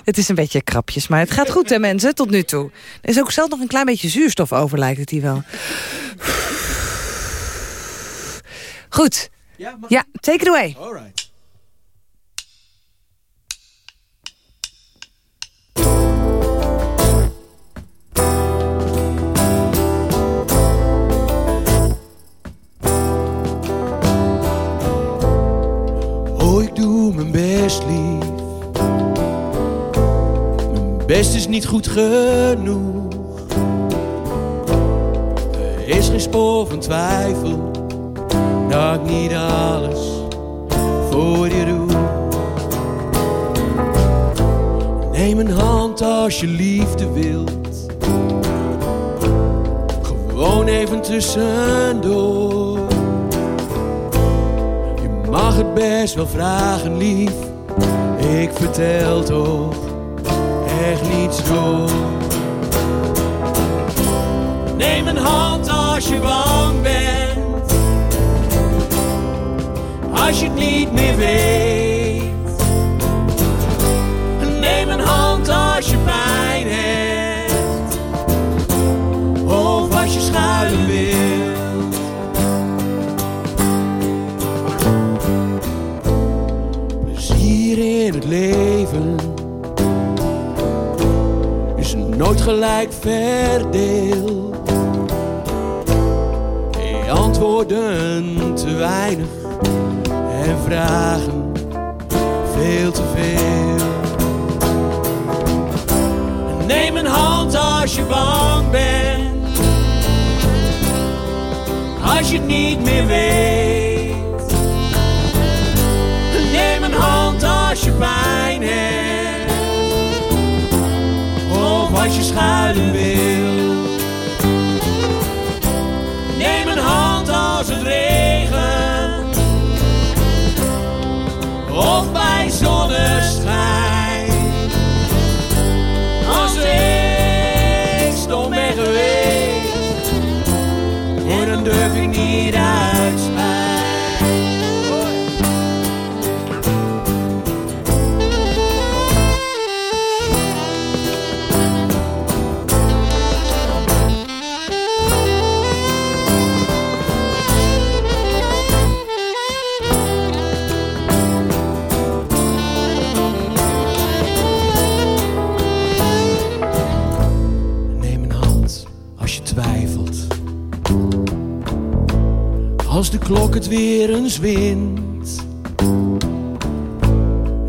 Het is een beetje krapjes, maar het gaat goed hè mensen, tot nu toe. Er is ook zelf nog een klein beetje zuurstof over, lijkt het hier wel. Goed. Ja, take it away. Oh, ik doe mijn best lief. Mijn best is niet goed genoeg. Er is geen spoor van twijfel dat ik niet alles voor je doe. Neem een hand als je liefde wilt. Gewoon even tussendoor. Je mag het best wel vragen, lief. Ik vertel toch echt niets door. Neem een hand als je bang bent. Als je het niet meer weet. Neem een hand als je pijn hebt. Of als je schuilen wilt. Plezier in het leven is nooit gelijk verdeeld. Antwoord antwoorden te weinig en vragen veel te veel. Neem een hand als je bang bent, als je het niet meer weet. Neem een hand als je pijn hebt, of als je schuilen wil. Neem een hand als het regent, of bij zonneschijn. Als ik stom ben geweest, dan durf ik niet uit klok het weer eens wint.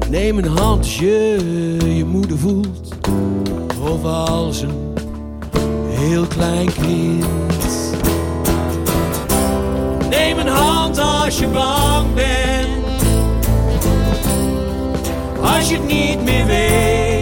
Neem een hand als je je moeder voelt. Of als een heel klein kind. Neem een hand als je bang bent. Als je het niet meer weet.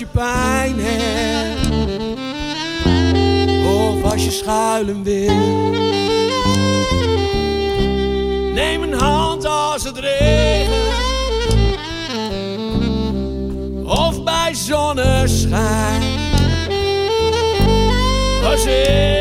Je pijn hebt. Of als je schuilen wil. Neem een hand als het regent. Of bij zonneschijn. Als ik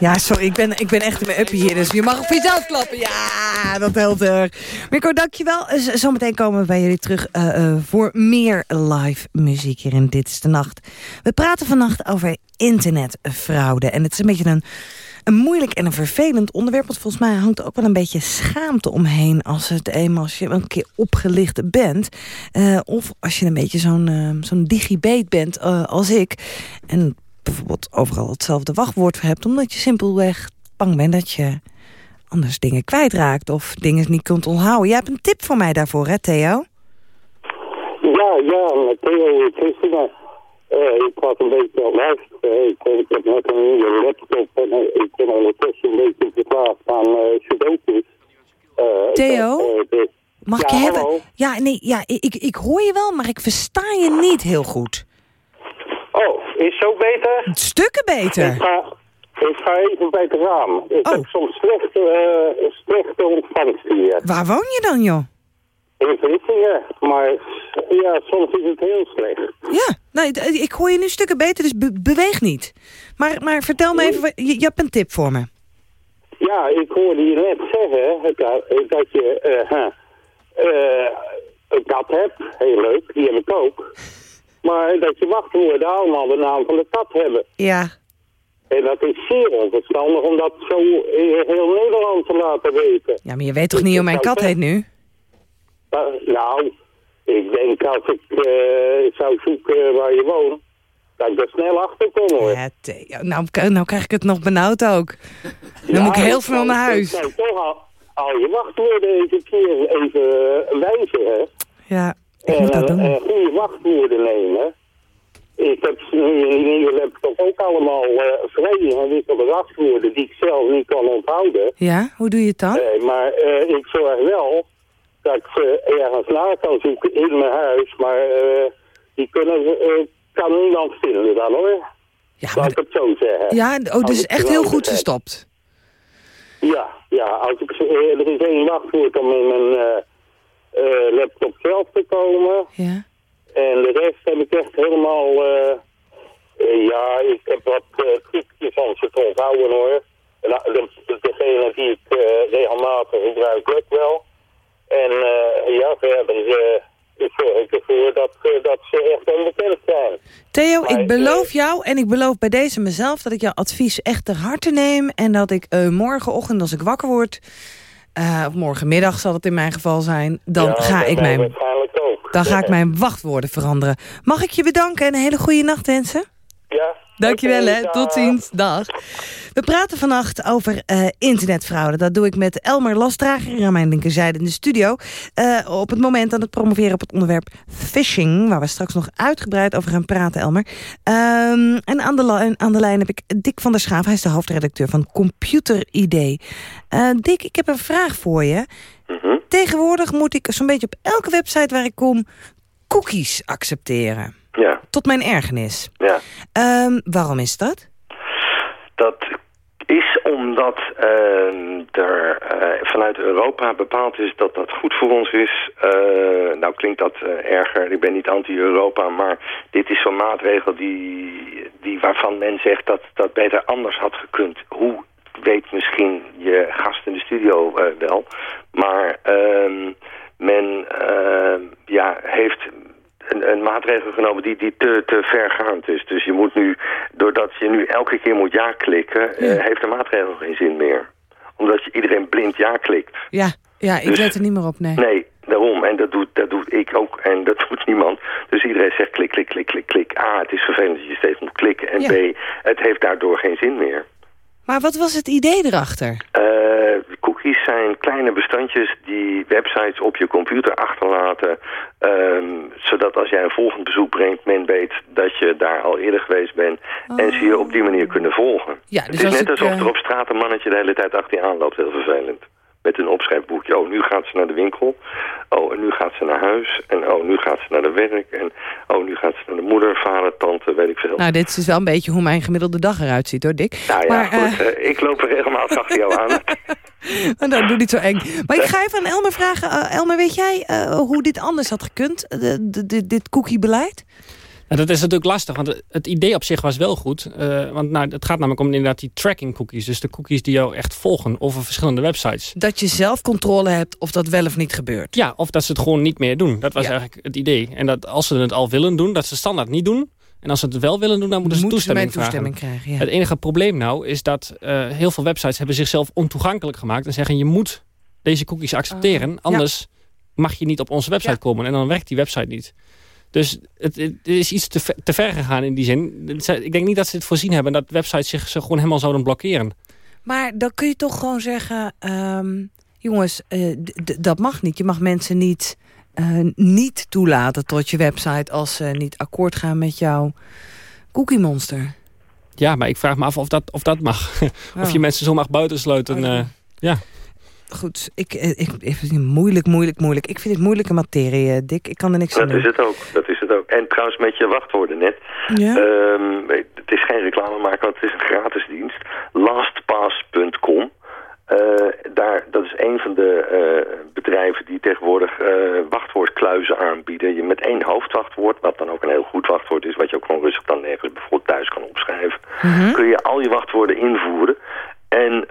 Ja, sorry, ik ben, ik ben echt in mijn uppie hier, dus je mag op jezelf klappen. Ja, dat helpt erg. Mirko, dankjewel. Z- Zometeen komen we bij jullie terug eh, eh, voor meer live muziek hier in Dit is de Nacht. We praten vannacht over internetfraude. En het is een beetje een, een moeilijk en een vervelend onderwerp. Want volgens mij hangt ook wel een beetje schaamte omheen... als, het eenmaal, je een keer opgelicht bent. Eh, of als je een beetje zo'n eh, zo'n digibeet bent eh, als ik. En bijvoorbeeld overal hetzelfde wachtwoord hebt... omdat je simpelweg bang bent dat je anders dingen kwijtraakt... of dingen niet kunt onthouden. Jij hebt een tip voor mij daarvoor, hè Theo? Ja, ja, Matteo, Christina. Uh, ik was een beetje het luisteren. Ik, ik heb net een nieuwe laptop en eh, ik ben ondertussen een beetje verslaafd aan uh, sudokus. Uh, Theo? Ik, dus, Mag ik je hebben? hallo? Ja, nee, ja, ik, ik hoor je wel, maar ik versta je niet heel goed. Oh, is zo beter? Stukken beter. Ik ga, ik ga even bij het raam. Ik heb soms slechte, eh, slechte ontvangst hier. Waar woon je dan, joh? In Vlissingen, maar ja, soms is het heel slecht. Ja, nou, d- ik hoor je nu stukken beter, dus be- beweeg niet. Maar, maar vertel me even, je, je hebt een tip voor me. Ja, ik hoorde je net zeggen dat, je eh, een kat hebt. Heel leuk, die heb ik ook. Maar dat je wachtwoorden allemaal de naam van de kat hebben. Ja. En dat is zeer onverstandig om dat zo in heel Nederland te laten weten. Ja, maar je weet toch niet hoe mijn kat heet nu? Uh, nou, ik denk als ik eh, zou zoeken waar je woont, dat ik er snel achter kom hoor. Ja, nou, nou krijg ik het nog benauwd ook. Dan moet ik heel snel naar huis. Ik toch al, al je wachtwoorden keer even eh, wijzigen. Ja, ik En eh, eh, goede wachtwoorden nemen. Ik heb nu in die nieuwe laptop ook allemaal eh vrij ingewikkelde wachtwoorden die ik zelf niet kan onthouden. Ja, hoe doe je het dan? Nee, maar eh, ik zorg wel dat ik ze ergens naar kan zoeken in mijn huis. Maar eh, die kunnen, eh, kan niemand vinden dan hoor. Ja, Laat ik het zo zeggen. Ja, oh, dus echt heel goed heb. verstopt. Ja, ja als ik, eh, er is één wachtwoord om in mijn eh, laptop zelf te komen. Ja. En de rest heb ik echt helemaal... eh, eh, ja, ik heb wat uh, trucjes om ze te onthouden hoor. En, uh, de, de- degene die ik regelmatig gebruik, lukt wel. En ja, verder eh, zorg ik ervoor dat, dat ze echt onbekend zijn. Theo, Maar, ik beloof jou en ik beloof bij deze mezelf... dat ik jouw advies echt ter harte neem... en dat ik morgenochtend als ik wakker word... eh, of morgenmiddag zal het in mijn geval zijn... dan Ja, ga ik mij mijn, ook. dan ga ik *laughs* mijn wachtwoorden veranderen. Mag ik je bedanken en een hele goede nacht wensen? Ja. Dankjewel, Oké, hè. dag. Tot ziens. Dag. We praten vannacht over eh, internetfraude. Dat doe ik met Elmer Lastrager aan mijn linkerzijde in de studio. Eh, op het moment aan het promoveren op het onderwerp phishing... waar we straks nog uitgebreid over gaan praten, Elmer. Ehm, en aan de, aan de lijn heb ik Dick van der Schaaf. Hij is de hoofdredacteur van Computer ID. Eh, Dick, ik heb een vraag voor je. Tegenwoordig moet ik zo'n beetje op elke website waar ik kom... cookies accepteren. Ja, Tot mijn ergernis. ja. Ehm, waarom is dat? Dat is omdat ehm, er eh, vanuit Europa bepaald is dat dat goed voor ons is. Eh, nou klinkt dat eh, erger, ik ben niet anti-Europa, maar dit is zo'n maatregel die, die waarvan men zegt dat dat beter anders had gekund. Hoe weet misschien je gast in de studio wel, maar ehm, men ja, heeft een, een maatregel genomen die, die te, te vergaand is. Dus je moet nu, doordat je nu elke keer moet ja klikken, eh, heeft de maatregel geen zin meer. Omdat je iedereen blind ja klikt. Ja, ja ik Dus- let er niet meer op, nee. Nee, daarom. En dat doet, dat doet ik ook. En dat *laughs* doet niemand. Dus iedereen zegt klik, klik, klik, klik, klik. A, het is vervelend dat je steeds moet klikken. En Ja. B, het heeft daardoor geen zin meer. Maar wat was het idee erachter? Eh, cookies zijn kleine bestandjes die websites op je computer achterlaten. ehm, zodat als jij een volgend bezoek brengt, men weet dat je daar al eerder geweest bent. En ze je op die manier kunnen volgen. Ja, het dus is net ik, alsof eh, er op straat een mannetje de hele tijd achter je aanloopt. Heel vervelend. Met een opschrijfboekje. Oh, nu gaat ze naar de winkel. Oh, en nu gaat ze naar huis. En oh, nu gaat ze naar de werk. En oh, nu gaat ze naar de moeder, vader, tante, weet ik veel. Nou, dit is wel een beetje hoe mijn gemiddelde dag eruit ziet, hoor, Dick. Nou ja, maar, goed. eh, eh, ik loop er regelmatig *laughs* achter jou aan. nou, doe niet zo eng. Maar ik ga even aan Elmer vragen. Eh, Elmer, weet jij eh, hoe dit anders had gekund? De, de, de- dit cookiebeleid? Ja, dat is natuurlijk lastig, want het- idee op zich was wel goed. eh, want nou, het gaat namelijk om inderdaad die tracking cookies. Dus de cookies die jou echt volgen over verschillende websites. Dat je zelf controle hebt of dat wel of niet gebeurt. Ja, of dat ze het gewoon niet meer doen. Dat was Ja. eigenlijk het idee. En dat als ze het al willen doen, dat ze standaard niet doen. En als ze het wel willen doen, dan moeten ze Moeten ze toestemming toestemming krijgen, ja. Het enige probleem nou is dat eh, heel veel websites hebben zichzelf ontoegankelijk gemaakt. En zeggen je moet deze cookies accepteren. ja. anders mag je niet op onze website komen. En dan werkt die website niet. Dus het, het is iets te ver, te ver gegaan in die zin. Ik denk niet dat ze het voorzien hebben. Dat websites zich gewoon helemaal zouden blokkeren. Maar dan kun je toch gewoon zeggen... ehm, jongens, eh, dat mag niet. Je mag mensen niet, eh, niet toelaten tot je website... als ze niet akkoord gaan met jouw cookie monster. Ja, maar ik vraag me af of dat, of dat mag. *laughs* of je mensen zo mag buitensluiten. eh, ja. Goed. Ik, eh, ik, ik, moeilijk, moeilijk, moeilijk. Ik vind het moeilijke materie, eh, Dick. Ik kan er niks aan Dat doen. is het ook, dat is het ook. En trouwens met je wachtwoorden net. Ja? Ehm, het is geen reclame maken, want het is een gratis dienst. Lastpass.com. Eh, daar, dat is een van de bedrijven die tegenwoordig eh, wachtwoordkluizen aanbieden. Je met één hoofdwachtwoord, wat dan ook een heel goed wachtwoord is... wat je ook gewoon rustig dan nergens bijvoorbeeld thuis kan opschrijven... kun je al je wachtwoorden invoeren. En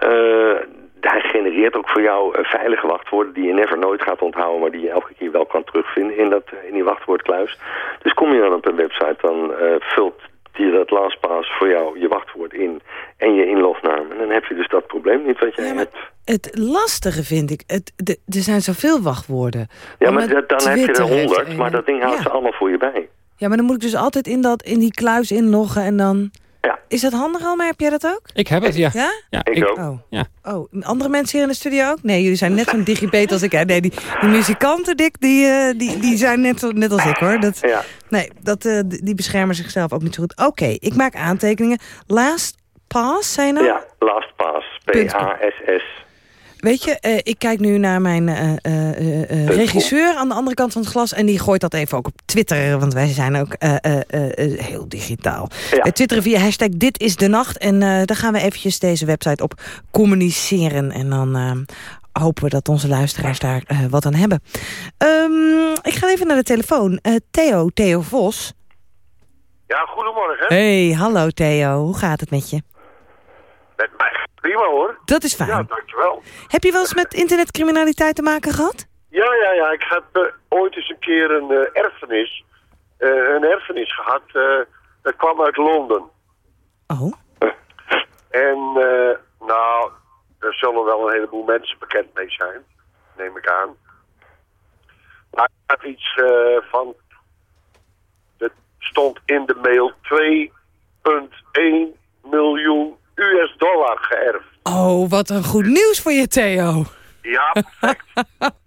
hij genereert ook voor jou eh, veilige wachtwoorden... die je never nooit gaat onthouden... maar die je elke keer wel kan terugvinden in, dat, eh, in die wachtwoordkluis. Dus kom je dan op een website, dan eh, vult die dat LastPass voor jou je wachtwoord in... en je inlognaam. En dan heb je dus dat probleem niet wat jij hebt. Het lastige vind ik, het, de, er zijn zoveel wachtwoorden. Ja, maar dat- dan heb je er honderd, maar dat ding houdt Ja. ze allemaal voor je bij. Ja, maar dan moet ik dus altijd in, dat, in die kluis inloggen en dan... Ja. Is dat handig al, maar heb jij dat ook? Ik heb het, ja. Ja? Ja, Ik ook. Oh. Ja. Oh, andere mensen hier in de studio ook? Nee, jullie zijn net zo'n digibeet als ik. hè? Nee, die, die muzikanten, Dick, die, eh, die, die zijn net, zo- net als ik, hoor. Dat, Ja. Nee, dat, eh, die beschermen zichzelf ook niet zo goed. Oké, ik maak aantekeningen. Last pass, zei je nou? Ja, LastPass. P-A-S-S. Weet je, eh, ik kijk nu naar mijn eh, eh, regisseur aan de andere kant van het glas... en die gooit dat even ook op Twitter, want wij zijn ook eh, eh, eh, eh, heel digitaal. Ja. Twitteren via hashtag Dit is de Nacht. En eh, daar gaan we eventjes deze website op communiceren. En dan hopen we dat onze luisteraars daar wat aan hebben. Ehm, ik ga even naar de telefoon. Eh, Theo, Theo Vos. Ja, goedemorgen. Hey, hallo Theo. Hoe gaat het met je? Met mij prima hoor. Dat is fijn. Ja, dankjewel. Heb je wel eens met internetcriminaliteit te maken gehad? Ja, ja, ja. Ik heb eh, ooit eens een keer een eh, erfenis, eh, een erfenis gehad. eh, dat kwam uit Londen. Oh. En nou, er zullen wel een heleboel mensen bekend mee zijn, neem ik aan. Maar ik had iets van, het stond in de mail 2,1 miljoen US dollar geërfd. Oh, wat een goed nieuws voor je, Theo. Ja, perfect. *laughs*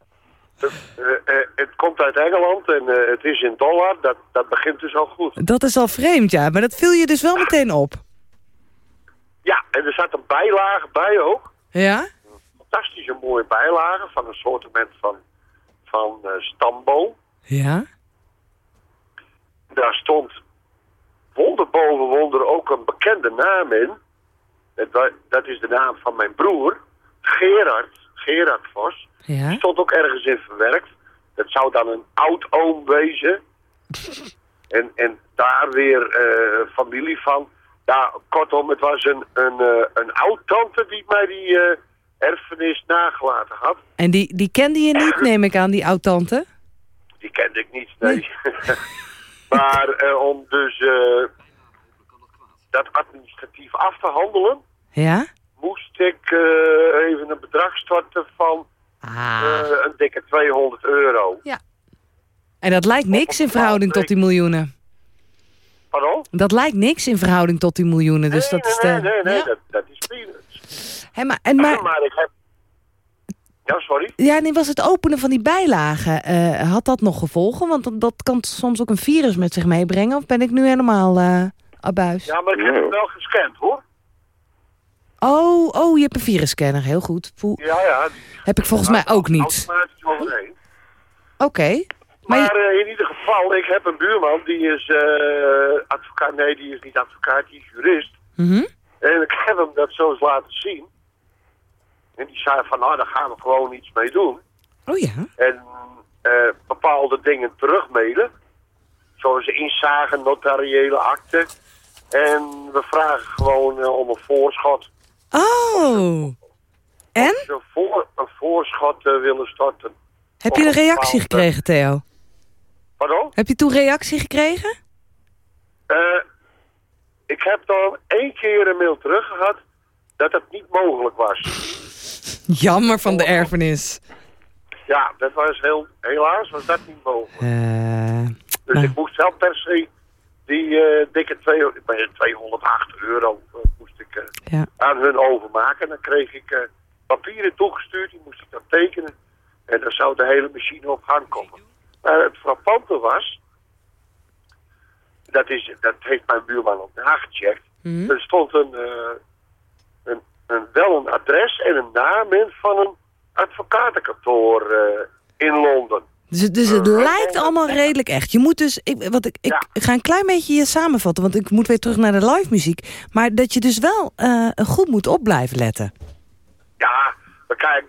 Eh, eh, het komt uit Engeland en eh, het is in dollar. Dat, dat begint dus al goed. Dat is al vreemd, ja. Maar dat viel je dus wel meteen op. Ja, en er zat een bijlage bij ook. Ja? Fantastische mooie bijlage van een soort van, van stamboom. Ja? Daar stond wonder boven wonder ook een bekende naam in. Het dat is de naam van mijn broer, Gerard, Gerard Vos. Ja? Die stond ook ergens in verwerkt. Dat zou dan een oud-oom wezen. *laughs* en, en daar weer eh, familie van. Ja, kortom, het was een, een, eh, een oud-tante die mij die eh, erfenis nagelaten had. En die, die kende je niet, *laughs* neem ik aan, die oud-tante? Die kende ik niet, nee. *laughs* maar eh, om dus dat administratief af te handelen, Ja? moest ik eh, even een bedrag storten van eh, een dikke 200 euro. Ja. En dat lijkt niks in verhouding tot die miljoenen. Pardon? Dat lijkt niks in verhouding tot die miljoenen. Dus dat is de... Nee, nee, nee, Ja? dat, dat is peanuts. Hé, maar, en maar, maar ik heb... Ja, sorry. ja, nee, was het openen van die bijlagen, eh, had dat nog gevolgen? Want dat- dat kan soms ook een virus met zich meebrengen. Of ben ik nu helemaal abuis? Ja, maar ik heb hem wel gescand, hoor. Oh, oh, je hebt een virusscanner. Heel goed. Poeh. Ja, ja. die- Heb ik volgens mij ook niet. Automatisch overheen. Oké. Maar, eh, in ieder geval, ik heb een buurman, die is eh, advocaat. Nee, die is niet advocaat, die is jurist. Mhm. En ik heb hem dat zo eens laten zien. En die zei van, nou, daar gaan we gewoon iets mee doen. Oh ja. En eh, bepaalde dingen terugmailen. Zoals inzagen, notariële akten. En we vragen gewoon eh, om een voorschot. Oh. En? Als ze Een, voor, een voorschot eh, willen storten. Heb je een reactie gekregen, Theo? Pardon? Heb je toen reactie gekregen? Eh, ik heb dan één keer een mail terug gehad dat het niet mogelijk was. Jammer van de erfenis. Ja, dat was heel, helaas was dat niet mogelijk. Eh, Dus ik moest wel per se die eh, dikke twee- ik ben 208 euro eh, moest ik eh, Ja. aan hun overmaken. Dan kreeg ik papieren toegestuurd, die moest ik dan tekenen. En dan zou de hele machine op gang komen. Maar het frappante was, dat, is, dat heeft mijn buurman ook nagecheckt. Mhm. Er stond een, een, een, wel een adres en een naam in van een advocatenkantoor in Londen. Dus, het- dus het lijkt allemaal redelijk echt. Je moet dus, ik, wat ik, ik ga een klein beetje je samenvatten, want ik moet weer terug naar de live muziek. Maar dat je dus wel eh, goed moet op blijven letten. Ja, maar kijk,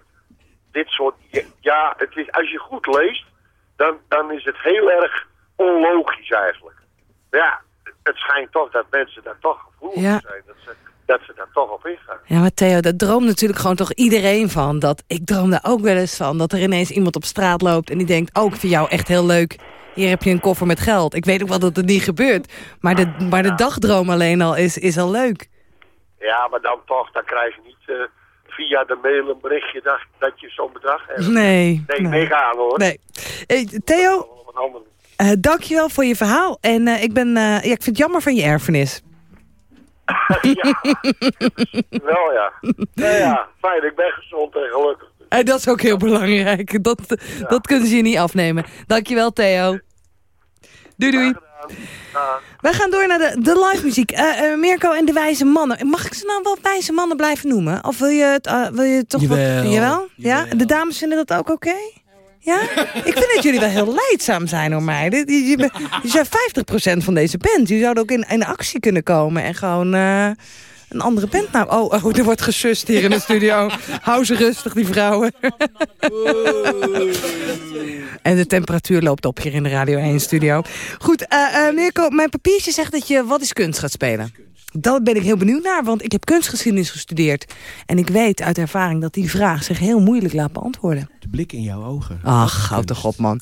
dit soort... Ja, het is, als je goed leest, dan, dan is het heel erg onlogisch eigenlijk. Ja, het schijnt toch dat mensen daar toch gevoelig Ja. zijn. Dat ze, dat ze daar toch op ingaan. Ja, maar Theo, dat droomt natuurlijk gewoon toch iedereen van. Dat, ik droom daar ook wel eens van. Dat er ineens iemand op straat loopt en die denkt... oh, ik vind jou echt heel leuk. Hier heb je een koffer met geld. Ik weet ook wel dat het niet gebeurt. Maar de, maar de dagdroom alleen al is, is al leuk. Ja, maar dan toch, dan krijg je niet eh, via de mail een berichtje dat, dat je zo'n bedrag hebt. Nee, Nee, nee. gaan hoor. Nee. Hey, Theo, Op een andere eh dankjewel voor je verhaal. En eh, ik, ben, eh, ja, ik vind het jammer van je erfenis. *laughs* Wel ja. ja. Ja, fijn. Ik ben gezond en gelukkig. En dat is ook heel belangrijk. Dat, dat kunnen ze je niet afnemen. Dankjewel, Theo. Doei, doei. Wij gaan door naar de, de live muziek. Eh, eh, Mirko en de wijze mannen. Mag ik ze nou wel wijze mannen blijven noemen? Of wil je het, eh, wil je het toch Jawel, wat... Jawel? Ja? De dames vinden dat ook oké? Ja? ik vind dat jullie wel heel leidzaam zijn hoor meiden. Je, zijn 50% van deze band. Je zouden ook in, in actie kunnen komen en gewoon... eh, een andere band nou. Oh, er wordt gesust hier in de studio. Hou ze rustig, die vrouwen. en de temperatuur loopt op hier in de Radio 1 studio. Goed, eh eh, Mirko, mijn papiertje zegt dat je Wat is kunst gaat spelen. Daar ben ik heel benieuwd naar, want ik heb kunstgeschiedenis gestudeerd. En ik weet uit ervaring dat die vraag zich heel moeilijk laat beantwoorden. De blik in jouw ogen. Ach, houd toch op, man.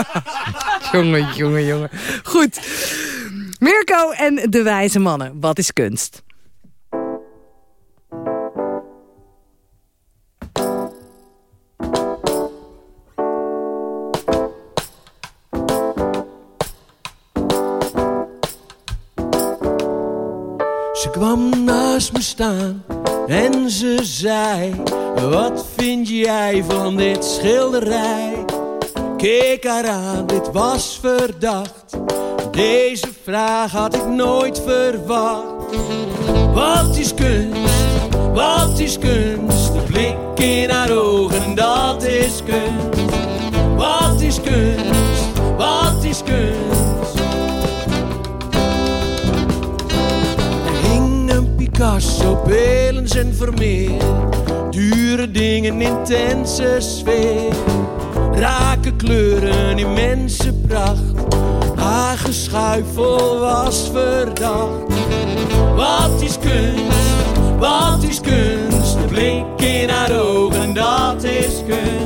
*laughs* jongen, jongen, jongen. Goed. Mirko en de wijze mannen. Wat is kunst? Kwam naast me staan en ze zei: Wat vind jij van dit schilderij? Keek haar aan, dit was verdacht. Deze vraag had ik nooit verwacht. Wat is kunst? Wat is kunst? De blik in haar ogen, dat is kunst. Wat is kunst? Wat is kunst? Picasso, Pelens en Vermeer. Dure dingen, intense sfeer. Rake kleuren, immense pracht. Geschuifel was verdacht. Wat is kunst? Wat is kunst? De blik in haar ogen, dat is kunst.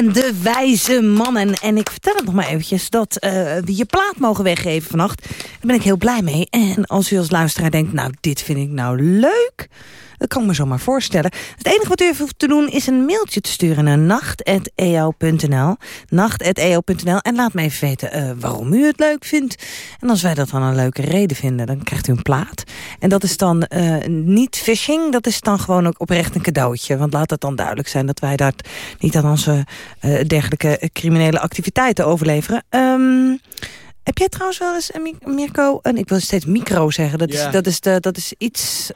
De wijze mannen. En ik vertel het nog maar eventjes dat eh, we je plaat mogen weggeven vannacht. Daar ben ik heel blij mee. En als u als luisteraar denkt, nou, dit vind ik nou leuk... Dat kan ik me zomaar voorstellen. Het enige wat u even hoeft te doen is een mailtje te sturen naar nacht.eo.nl. Nacht.eo.nl en laat me even weten eh, waarom u het leuk vindt. En als wij dat dan een leuke reden vinden, dan krijgt u een plaat. En dat is dan eh, niet phishing, dat is dan gewoon ook oprecht een cadeautje. Want laat het dan duidelijk zijn dat wij dat niet aan onze eh, dergelijke criminele activiteiten overleveren. Ehm heb jij trouwens wel eens, eh, Mi- Mirko, en ik wil steeds micro zeggen, dat, Ja. is, dat, is, de, dat is iets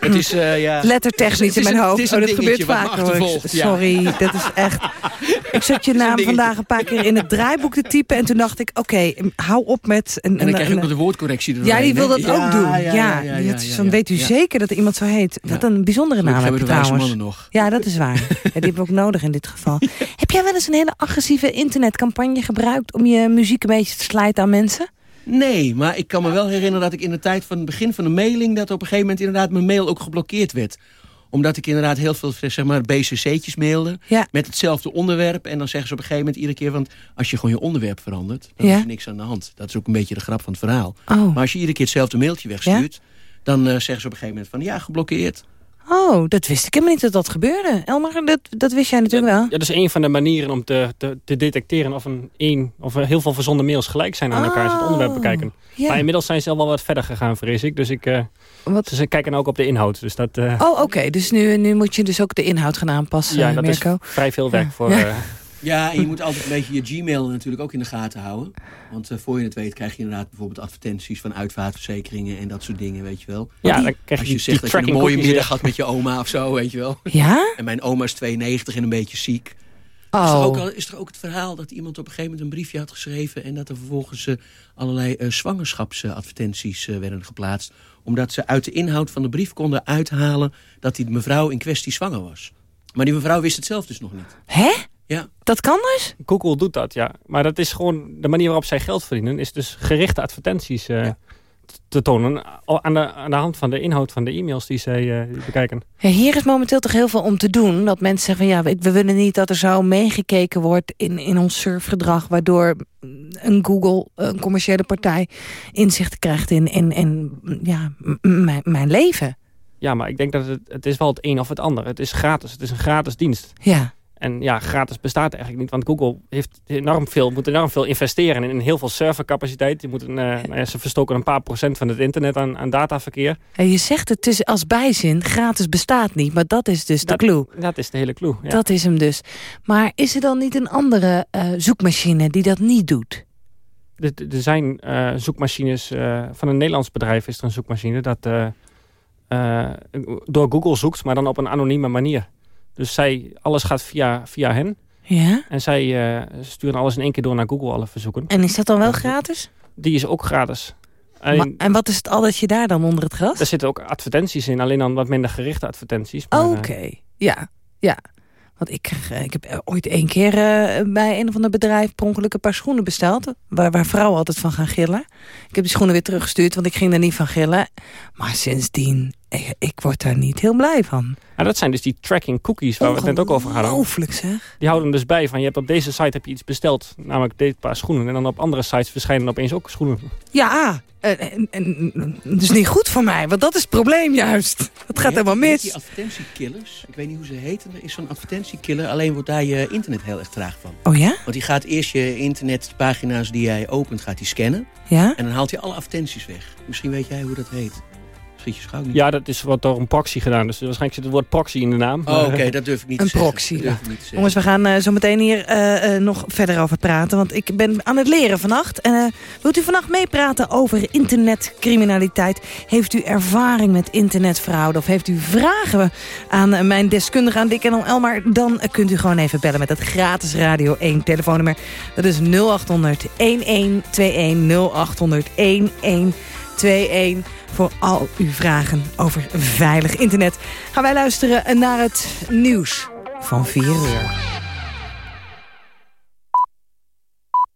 Het is, eh, ja... lettertechnisch in mijn hoofd. het is oh, een dat gebeurt vaker. hoor. ja. Sorry, dat is echt... Ik zat je *laughs* naam vandaag een paar keer in het draaiboek te typen en toen dacht ik, oké, hou op met... Een, En dan een- krijg je ook nog de woordcorrectie ja, die wil dat ook doen. Ja, ja, ja, dat is- ja, dan ja, weet u ja. zeker dat er iemand zo heet. Wat een bijzondere naam heb je trouwens. nog. Ja, dat is waar. *laughs* Ja, die hebben we ook nodig in dit geval. Heb jij wel eens een hele agressieve internetcampagne gebruikt... om je muziek een beetje te slijten aan mensen? Nee, maar ik kan me wel herinneren dat ik in de tijd van het begin van de mailing... dat op een gegeven moment inderdaad mijn mail ook geblokkeerd werd. Omdat ik inderdaad heel veel zeg maar, BCC'tjes mailde met hetzelfde onderwerp. En dan zeggen ze op een gegeven moment iedere keer... want als je gewoon je onderwerp verandert, dan Ja. is er niks aan de hand. Dat is ook een beetje de grap van het verhaal. Oh. Maar als je iedere keer hetzelfde mailtje wegstuurt... dan eh, zeggen ze op een gegeven moment van ja, geblokkeerd. Oh, dat wist ik helemaal niet dat dat gebeurde. Elmar, dat, dat wist jij natuurlijk wel. Ja, dat is een van de manieren om te, te, te detecteren of, een, één, of heel veel verzonden mails gelijk zijn aan elkaar. als het onderwerp bekijken. ja. Maar inmiddels zijn ze al wel wat verder gegaan, vrees ik. Dus ik, eh, ze kijken ook op de inhoud. Dus dat, eh, Oh, oké. Dus nu, nu moet je dus ook de inhoud gaan aanpassen, ja, dat Mirko. is vrij veel werk voor... Ja. *laughs* Ja, en je moet altijd een beetje je Gmail natuurlijk ook in de gaten houden. Want eh, voor je het weet krijg je inderdaad bijvoorbeeld advertenties van uitvaartverzekeringen en dat soort dingen, weet je wel. Ja, dan krijg je Als die- je zegt die dat je een mooie middag had met je oma of zo, weet je wel. Ja? En mijn oma is 92 en een beetje ziek. Oh. Is, er ook al, is er ook het verhaal dat iemand op een gegeven moment een briefje had geschreven... en dat er vervolgens eh, allerlei eh, zwangerschapsadvertenties werden geplaatst... omdat ze uit de inhoud van de brief konden uithalen... dat die mevrouw in kwestie zwanger was. Maar die mevrouw wist het zelf dus nog niet. Hè? Ja. Dat kan dus? Google doet dat, ja. Maar dat is gewoon de manier waarop zij geld verdienen... is dus gerichte advertenties eh, te tonen... aan de, aan de hand van de inhoud van de e-mails die zij eh, bekijken. Ja, hier is momenteel toch heel veel om te doen. Dat mensen zeggen van ja, we, willen niet dat er zo meegekeken wordt in, in ons surfgedrag. Waardoor een Google, een commerciële partij, inzicht krijgt in, in, in ja, mijn leven. Ja, maar ik denk dat het, het is wel het een of het ander. Het is gratis. Het is een gratis dienst. Ja. En ja, gratis bestaat eigenlijk niet. Want Google heeft enorm veel, moet enorm veel investeren in, in heel veel servercapaciteit. Die moeten, eh, nou ja, ze verstoken een paar procent van het internet aan, aan dataverkeer. En je zegt het tussen als bijzin, gratis bestaat niet. Maar dat is dus de clue. Dat is de hele clue. Ja. Dat is hem dus. Maar is er dan niet een andere eh, zoekmachine die dat niet doet? Er, er zijn eh, zoekmachines, van een Nederlands bedrijf is er een zoekmachine... dat door Google zoekt, maar dan op een anonieme manier. Dus zij, alles gaat via, via hen. Ja? En zij eh, sturen alles in één keer door naar Google, alle verzoeken. En is dat dan wel gratis? Die is ook gratis. Maar- En en wat is het addertje daar dan onder het gras? er zitten ook advertenties in, alleen dan wat minder gerichte advertenties. maar, eh, Oké, ja, ja. Want ik, eh, ik heb ooit één keer bij een of ander bedrijf per ongeluk een paar schoenen besteld. Waar, waar vrouwen altijd van gaan gillen. Ik heb die schoenen weer teruggestuurd, want ik ging er niet van gillen. Maar sindsdien, ik, ik word daar niet heel blij van. Ja, dat zijn dus die tracking cookies waar we het net ook over hadden. Ongelooflijk zeg. Die houden dus bij van je hebt op deze site heb je iets besteld, namelijk dit paar schoenen. En dan op andere sites verschijnen opeens ook schoenen. Ja, en, en, en, dat is niet goed voor mij, want dat is het probleem juist. Dat gaat helemaal Die mis. advertentiekillers, ik weet niet hoe ze heten, er is zo'n advertentiekiller, alleen wordt daar je internet heel erg traag van. Oh ja? Want die gaat eerst je internetpagina's die jij opent, gaat die scannen. Ja? En dan haalt hij alle advertenties weg. Misschien weet jij hoe dat heet. Schiet je schouw niet. Ja, dat is wat door een proxy gedaan. Dus waarschijnlijk zit het woord proxy in de naam. Oh, oké, dat durf ik niet Een te zeggen. proxy. Dat durf ik niet te zeggen. Jongens, we gaan eh, zo meteen hier eh, eh, nog verder over praten. Want ik ben aan het leren vannacht. En, wilt u vannacht meepraten over internetcriminaliteit? Heeft u ervaring met internetfraude? Of heeft u vragen aan mijn deskundige, aan Dick en Elmar? Dan kunt u gewoon even bellen met het gratis Radio 1 telefoonnummer. Dat is 0800 1121 0800 1121 voor al uw vragen over veilig internet. Gaan wij luisteren naar het nieuws van 4 uur.